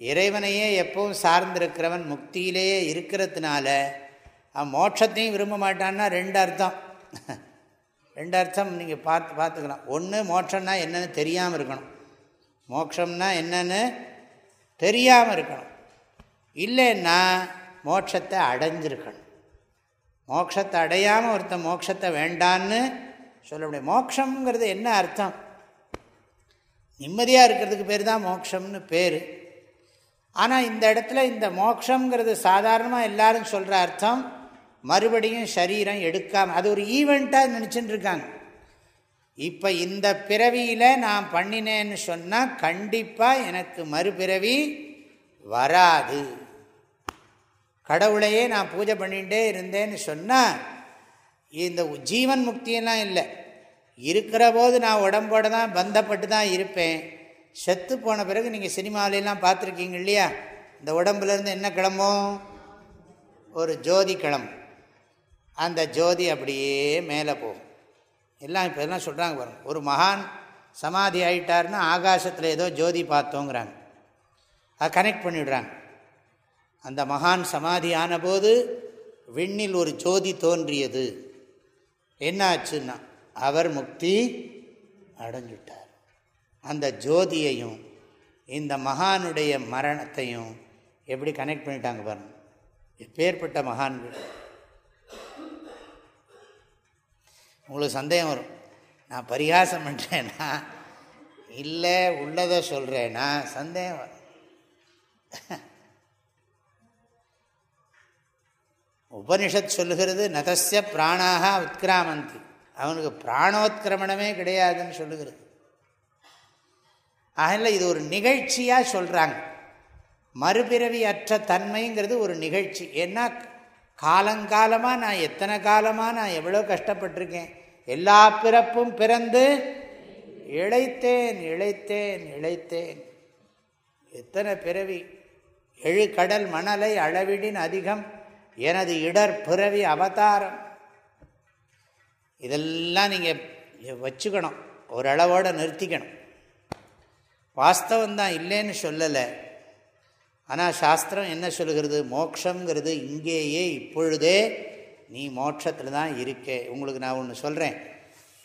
இறைவனையே எப்பவும் சார்ந்திருக்கிறவன் முக்தியிலேயே இருக்கிறதுனால அவன் மோட்சத்தையும் விரும்ப மாட்டான்னா ரெண்டு அர்த்தம். ரெண்டு அர்த்தம் நீங்கள் பார்த்து பார்த்துக்கலாம் ஒன்று மோட்சம்னா என்னென்னு தெரியாமல் இருக்கணும். மோட்சம்னா என்னன்னு தெரியாமல் இருக்கணும். இல்லைன்னா மோட்சத்தை அடைஞ்சிருக்கணும். மோட்சத்தை அடையாமல் ஒருத்தன் மோட்சத்தை வேண்டான்னு சொல்ல முடியும் மோட்சம்ங்கிறது என்ன அர்த்தம்? நிம்மதியாக இருக்கிறதுக்கு பேர் தான் மோட்சம்னு பேர். ஆனால் இந்த இடத்துல இந்த மோட்சங்கிறது சாதாரணமாக எல்லாரும் சொல்கிற அர்த்தம் மறுபடியும் சரீரம் எடுக்காமல் அது ஒரு ஈவெண்ட்டாக நினச்சிட்டு இருக்காங்க இப்போ இந்த பிறவியில் நான் பண்ணினேன்னு சொன்னால் கண்டிப்பாக எனக்கு மறுபிறவி வராது. கடவுளையே நான் பூஜை பண்ணிகிட்டே இருந்தேன்னு சொன்னால் இந்த ஜீவன் முக்தியெல்லாம் இல்லை. இருக்கிற போது நான் உடம்போட தான் பந்தப்பட்டு தான் இருப்பேன். செத்து போன பிறகு நீங்கள் சினிமாவிலெல்லாம் பார்த்துருக்கீங்க இல்லையா? இந்த உடம்புலேருந்து என்ன கிளம்பும்? ஒரு ஜோதி கிளம்பும் அந்த ஜோதி அப்படியே மேலே போகும். எல்லாம் இப்போ எல்லாம் சொல்கிறாங்க பாருங்க. ஒரு மகான் சமாதி ஆகிட்டார்னா ஆகாசத்தில் ஏதோ ஜோதி பார்த்தோங்கிறாங்க. அதை கனெக்ட் பண்ணிவிடுறாங்க அந்த மகான் சமாதி ஆனபோது விண்ணில் ஒரு ஜோதி தோன்றியது. என்னாச்சுன்னா அவர் முக்தி அடைஞ்சிட்டார். அந்த ஜோதியையும் இந்த மகானுடைய மரணத்தையும் எப்படி கனெக்ட் பண்ணிட்டாங்க பாருங்க. எப்பேற்பட்ட மகான்கள். உங்களுக்கு சந்தேகம் வரும். நான் பரிகாசம் பண்ணுறேன்னா இல்லை உள்ளதை சொல்கிறேன்னா சந்தேகம் வரும். உபனிஷத் சொல்லுகிறது நதஸ்ய பிராணாக உத்கிராமந்தி. அவனுக்கு பிராணோத்கிரமணமே கிடையாதுன்னு சொல்லுகிறது. ஆகல இது ஒரு நிகழ்ச்சியாக சொல்கிறாங்க மறுபிறவி அற்ற தன்மைங்கிறது ஒரு நிகழ்ச்சி. ஏன்னா காலங்காலமாக நான் எத்தனை காலமாக நான் எவ்வளோ கஷ்டப்பட்டிருக்கேன்? எல்லா பிறப்பும் பிறந்து இழைத்தேன் இழைத்தேன் இழைத்தேன். எத்தனை பிறவி? எழு கடல் மணலை அளவிடின் அதிகம் எனது இடர் பிறவி அவதாரம். இதெல்லாம் நீங்கள் வச்சுக்கணும். ஓரளவோடு நிறுத்திக்கணும். வாஸ்தவந்தான் இல்லைன்னு சொல்லலை. ஆனால் சாஸ்திரம் என்ன சொல்லுகிறது? மோக்ஷங்கிறது இங்கேயே இப்பொழுதே நீ மோட்சத்தில் தான் இருக்கே. உங்களுக்கு நான் ஒன்று சொல்கிறேன்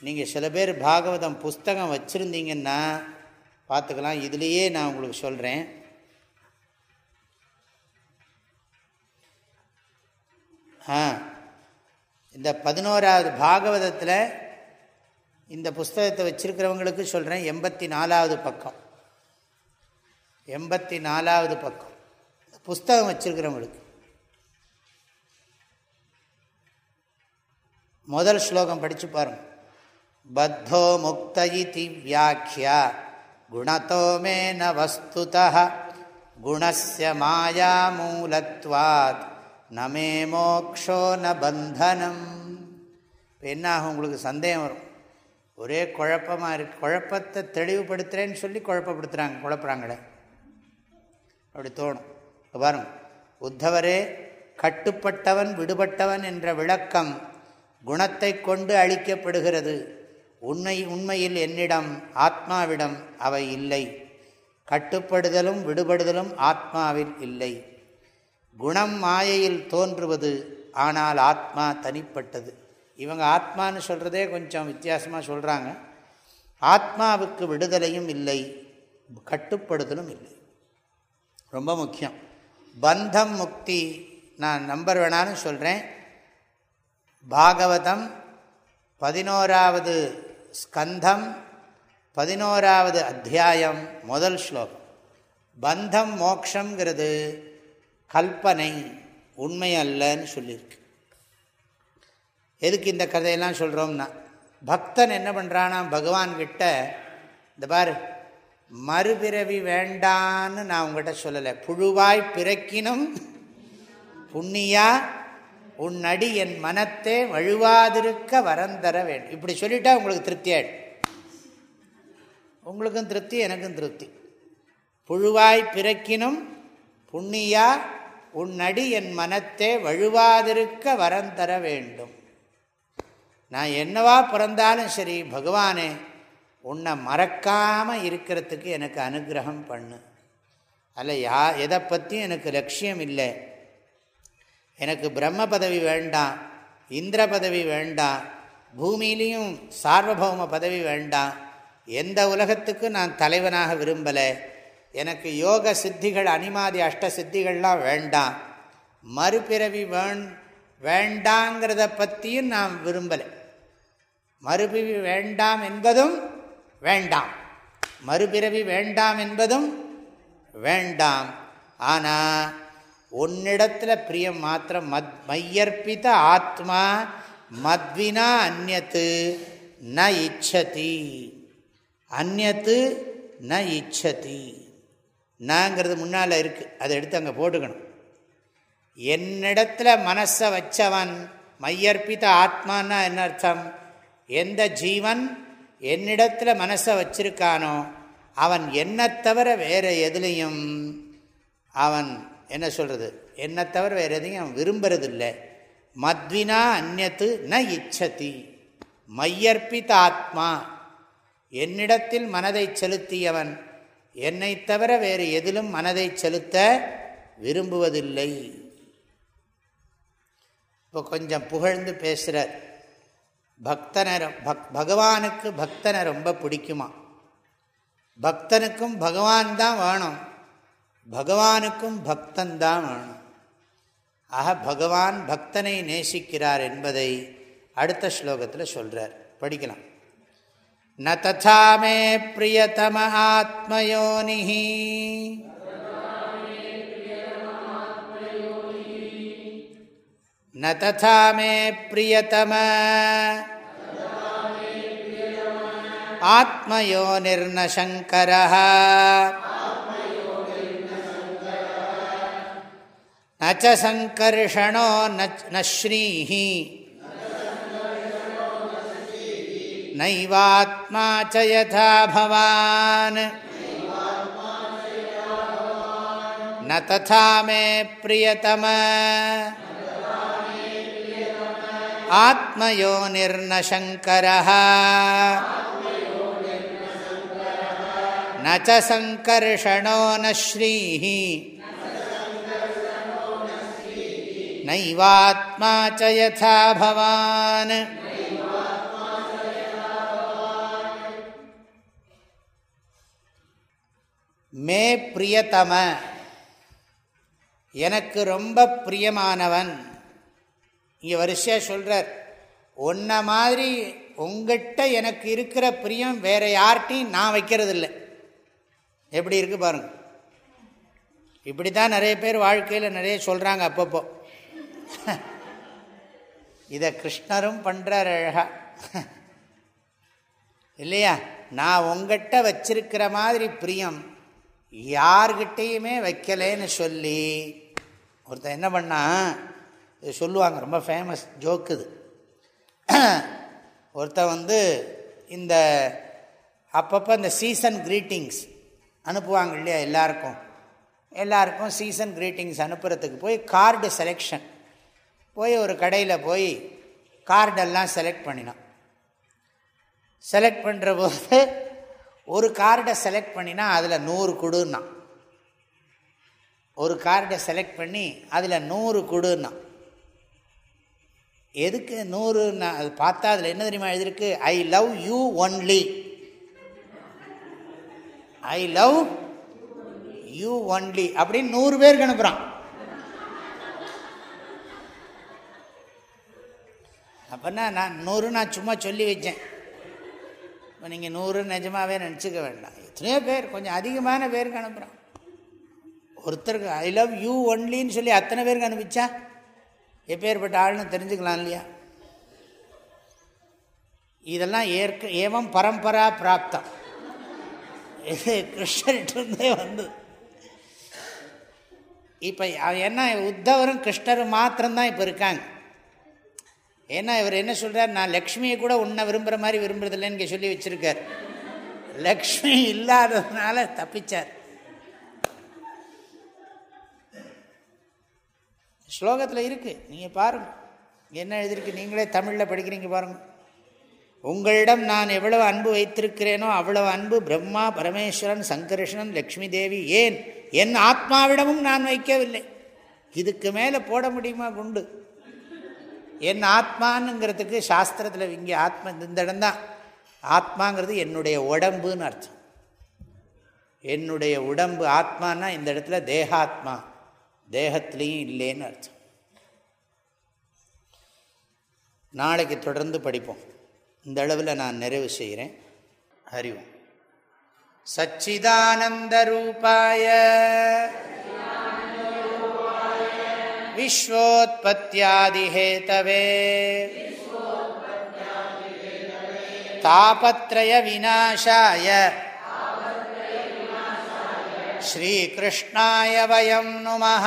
நீங்கள் சில பேர் பாகவதம் புஸ்தகம் வச்சுருந்தீங்கன்னா பார்த்துக்கலாம். இதுலேயே நான் உங்களுக்கு சொல்கிறேன் ஆ இந்த பதினோராவது பாகவதத்தில் இந்த புஸ்தகத்தை வச்சுருக்கிறவங்களுக்கு சொல்கிறேன் எண்பத்தி நாலாவது பக்கம். எண்பத்தி நாலாவது பக்கம். புஸ்தகம் வச்சிருக்கிறவங்களுக்கு. முதல் ஸ்லோகம் படித்து பாருங்க. பத்தோ முக்த இதி வியாக்கியா குணத்தோமே ந வஸ்துத குணஸ்ய மாயா மூலத்வாத் நமே மோக்ஷோ ந பந்தனம். இப்போ என்ன ஆகும்? உங்களுக்கு சந்தேகம் வரும். ஒரே குழப்பமாக இருக்கு. குழப்பத்தை தெளிவுபடுத்துகிறேன்னு சொல்லி குழப்பப்படுத்துகிறாங்க குழப்புறாங்களே. அப்படி தோணும். பாருங்க. உத்தவரே கட்டுப்பட்டவன் விடுபட்டவன் என்ற விளக்கம் குணத்தை கொண்டு அளிக்கப்படுகிறது. உண்மை உண்மையில் என்னிடம் ஆத்மாவிடம் அவை இல்லை. கட்டுப்படுதலும் விடுபடுதலும் ஆத்மாவில் இல்லை. குணம் மாயையில் தோன்றுவது ஆனால் ஆத்மா தனிப்பட்டது. இவங்க ஆத்மான்னு சொல்கிறதே கொஞ்சம் வித்தியாசமாக சொல்கிறாங்க ஆத்மாவுக்கு விடுதலையும் இல்லை கட்டுப்படுதலும் இல்லை. ரொம்ப முக்கியம். பந்தம் முக்தி. நான் நம்பர் வேணான்னு சொல்கிறேன் பாகவதம் பதினோராவது ஸ்கந்தம் பதினோராவது அத்தியாயம் முதல் ஸ்லோகம். பந்தம் மோக்ஷங்கிறது கல்பனை உண்மை அல்லன்னு சொல்லியிருக்கு. எதுக்கு இந்த கதையெல்லாம் சொல்கிறோம்னா பக்தன் என்ன பண்ணுறான்னா பகவான்கிட்ட இந்த பாரு மறுபிறவி வேண்டான்னு நான் உங்கள்கிட்ட சொல்லலை. புழுவாய் பிறக்கினும் புண்ணியா உன் அடி என் மனத்தை வழுவாதிருக்க வரந்தர வேண்டும். இப்படி சொல்லிட்டா உங்களுக்கு திருப்தி உங்களுக்கும் திருப்தி எனக்கும் திருப்தி. புழுவாய் பிறக்கினும் புண்ணியா உன் அடி என் மனத்தை வழுவாதிருக்க வரந்தர வேண்டும். நான் என்னவா பிறந்தாலும் சரி பகவானே உன்னை மறக்காமல் இருக்கிறதுக்கு எனக்கு அனுகிரகம் பண்ணு. அதில் யா எதை பற்றியும் எனக்கு லட்சியம் இல்லை. எனக்கு பிரம்ம பதவி வேண்டாம் இந்திர பதவி வேண்டாம் பூமியிலையும் சார்வபௌம பதவி வேண்டாம். எந்த உலகத்துக்கு நான் தலைவனாக விரும்பலை. எனக்கு யோக சித்திகள் அனிமாதி அஷ்ட சித்திகள்லாம் வேண்டாம். மறுபிறவி வேண் வேண்டாங்கிறத பற்றியும் நான் விரும்பலை. மறுபிறவி வேண்டாம் என்பதும் வேண்டாம். மறுபிறவி வேண்டாம் என்பதும் வேண்டாம். ஆனால் உன்னிடத்தில் பிரியம் மாத்திரம் மத் மையற்பித்த ஆத்மா மத்வினா அந்நத்து ந இச்சதி. அந்நத்து ந இச்சதி. நாங்கிறது முன்னால் இருக்குது அதை எடுத்து அங்கே போட்டுக்கணும். என்னிடத்தில் மனசை வச்சவன் மையற்பித்த ஆத்மானா என்ன அர்த்தம்? எந்த ஜீவன் என்னிடத்தில் மனசை வச்சிருக்கானோ அவன் என்ன தவிர வேறு எதுலேயும் அவன் என்ன சொல்கிறது என்ன தவிர வேறு எதையும் அவன் விரும்புறதில்லை. மத்வினா அந்நத்து ந இச்சதி மையற்பித்த ஆத்மா என்னிடத்தில் மனதை செலுத்தியவன் என்னை தவிர வேறு எதிலும் மனதை செலுத்த விரும்புவதில்லை. இப்போ கொஞ்சம் புகழ்ந்து பேசுகிறார் பக்தனை பக் பகவானுக்கு பக்தனை ரொம்ப பிடிக்குமா பக்தனுக்கும் பகவான் தான் வேணும் பகவானுக்கும் பக்தன் தான் வேணும் ஆக பகவான் பக்தனை நேசிக்கிறார் என்பதை அடுத்த ஸ்லோகத்தில் சொல்கிறார் படிக்கலாம் ந ததா மே பிரியதம ஆத்மயோனி न तथा मे प्रियतम आत्मयोनिर्न शङ्करः न च सङ्कर्षणो न श्रीः। नैवात्मा च यथा भवान्। न तथा मे प्रियतम। आत्मयोनिर्न शङ्करः நச்ச சங்கர்ஷணோ நஸ்ரீஹ நைவாத்மா ச யதா பவான். மே பிரியதம எனக்கு ரொம்ப பிரியமானவன். இங்கே வரிசையாக சொல்கிறார் ஒன்றை மாதிரி உங்கள்கிட்ட எனக்கு இருக்கிற பிரியம் வேறு யார்கிட்டையும் நான் வைக்கிறதில்லை. எப்படி இருக்குது பாருங்கள் இப்படி தான் நிறைய பேர் வாழ்க்கையில் நிறைய சொல்கிறாங்க அப்பப்போ. இதை கிருஷ்ணரும் பண்ணுறார் அழகா. இல்லையா? நான் உங்ககிட்ட வச்சிருக்கிற மாதிரி பிரியம் யார்கிட்டையுமே வைக்கலேன்னு சொல்லி ஒருத்தன் என்ன பண்ணா இது சொல்லுவாங்க ரொம்ப ஃபேமஸ் ஜோக்கு இது. ஒருத்தன் வந்து இந்த அப்பப்போ இந்த சீசன் க்ரீட்டிங்ஸ் அனுப்புவாங்க இல்லையா எல்லாருக்கும். எல்லாருக்கும் சீசன் க்ரீட்டிங்ஸ் அனுப்புறதுக்கு போய் கார்டு செலெக்ஷன் போய் ஒரு கடையில் போய் கார்டெல்லாம் செலக்ட் பண்ணினான். செலக்ட் பண்ணுற போது ஒரு கார்டை செலக்ட் பண்ணினா அதில் நூறு கொடுன்னா ஒரு கார்டை செலக்ட் பண்ணி அதில் நூறு கொடுன்னா எதுக்கு நூறுன்னா அது பார்த்தா அதில் என்ன தெரியுமா எழுதிருக்கு I love you only I love you only அப்படின்னு நூறு பேருக்கு அனுப்புகிறான் அப்போனா நான் நூறு நான் சும்மா சொல்லி வச்சேன். இப்போ நீங்கள் நூறு நிஜமாகவே நினச்சிக்க வேண்டாம். எத்தனையோ பேர் கொஞ்சம் அதிகமான பேருக்கு அனுப்புகிறான் ஒருத்தருக்கு ஐ லவ் யூ ஒன்லின்னு சொல்லி அத்தனை பேருக்கு அனுப்பிச்சா எப்பேற்பட்ட ஆள்னு தெரிஞ்சுக்கலாம் இல்லையா? இதெல்லாம் ஏற்க ஏவம் பரம்பரா பிராப்தம். இது கிருஷ்ணர்கிட்டருந்தே வந்து இப்போ என்ன உத்தவரும் கிருஷ்ணரும் மாத்திரம்தான் இப்போ இருக்காங்க. ஏன்னா இவர் என்ன சொல்கிறார் நான் லக்ஷ்மியை கூட உன்னை விரும்புகிற மாதிரி விரும்புறதில்லைன்னு சொல்லி வச்சுருக்கார். லக்ஷ்மி இல்லாததுனால தப்பிச்சார். ஸ்லோகத்தில் இருக்குது நீங்கள் பாருங்கள் என்ன எழுதியிருக்கு? நீங்களே தமிழில் படிக்கிறீங்க பாருங்கள் உங்களிடம் நான் எவ்வளவு அன்பு வைத்திருக்கிறேனோ அவ்வளவு அன்பு பிரம்மா பரமேஸ்வரன் சங்கர்ஷணன் லக்ஷ்மி தேவி ஏன்? என் ஆத்மாவிடமும் நான் வைக்கவில்லை. இதுக்கு மேலே போட முடியுமா குண்டு? என் ஆத்மானுங்கிறதுக்கு சாஸ்திரத்தில் இங்கே ஆத்மா இந்த இடம்தான் ஆத்மாங்கிறது என்னுடைய உடம்புன்னு அர்த்தம். என்னுடைய உடம்பு ஆத்மானா இந்த இடத்துல தேகாத்மா. தேகத்திலையும் இல்லைன்னு அர்த்தம். நாளைக்கு தொடர்ந்து படிப்போம். இந்த அளவில் நான் நிறைவு செய்கிறேன் அறிவோம் சச்சிதானந்தரூபாய विश्वोत्पत्त्यादिहेतवे तापत्रयविनाशाय श्रीकृष्णाय वयं नुमः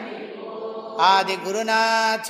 ஆதிகுருநாசஸ்வாமிகி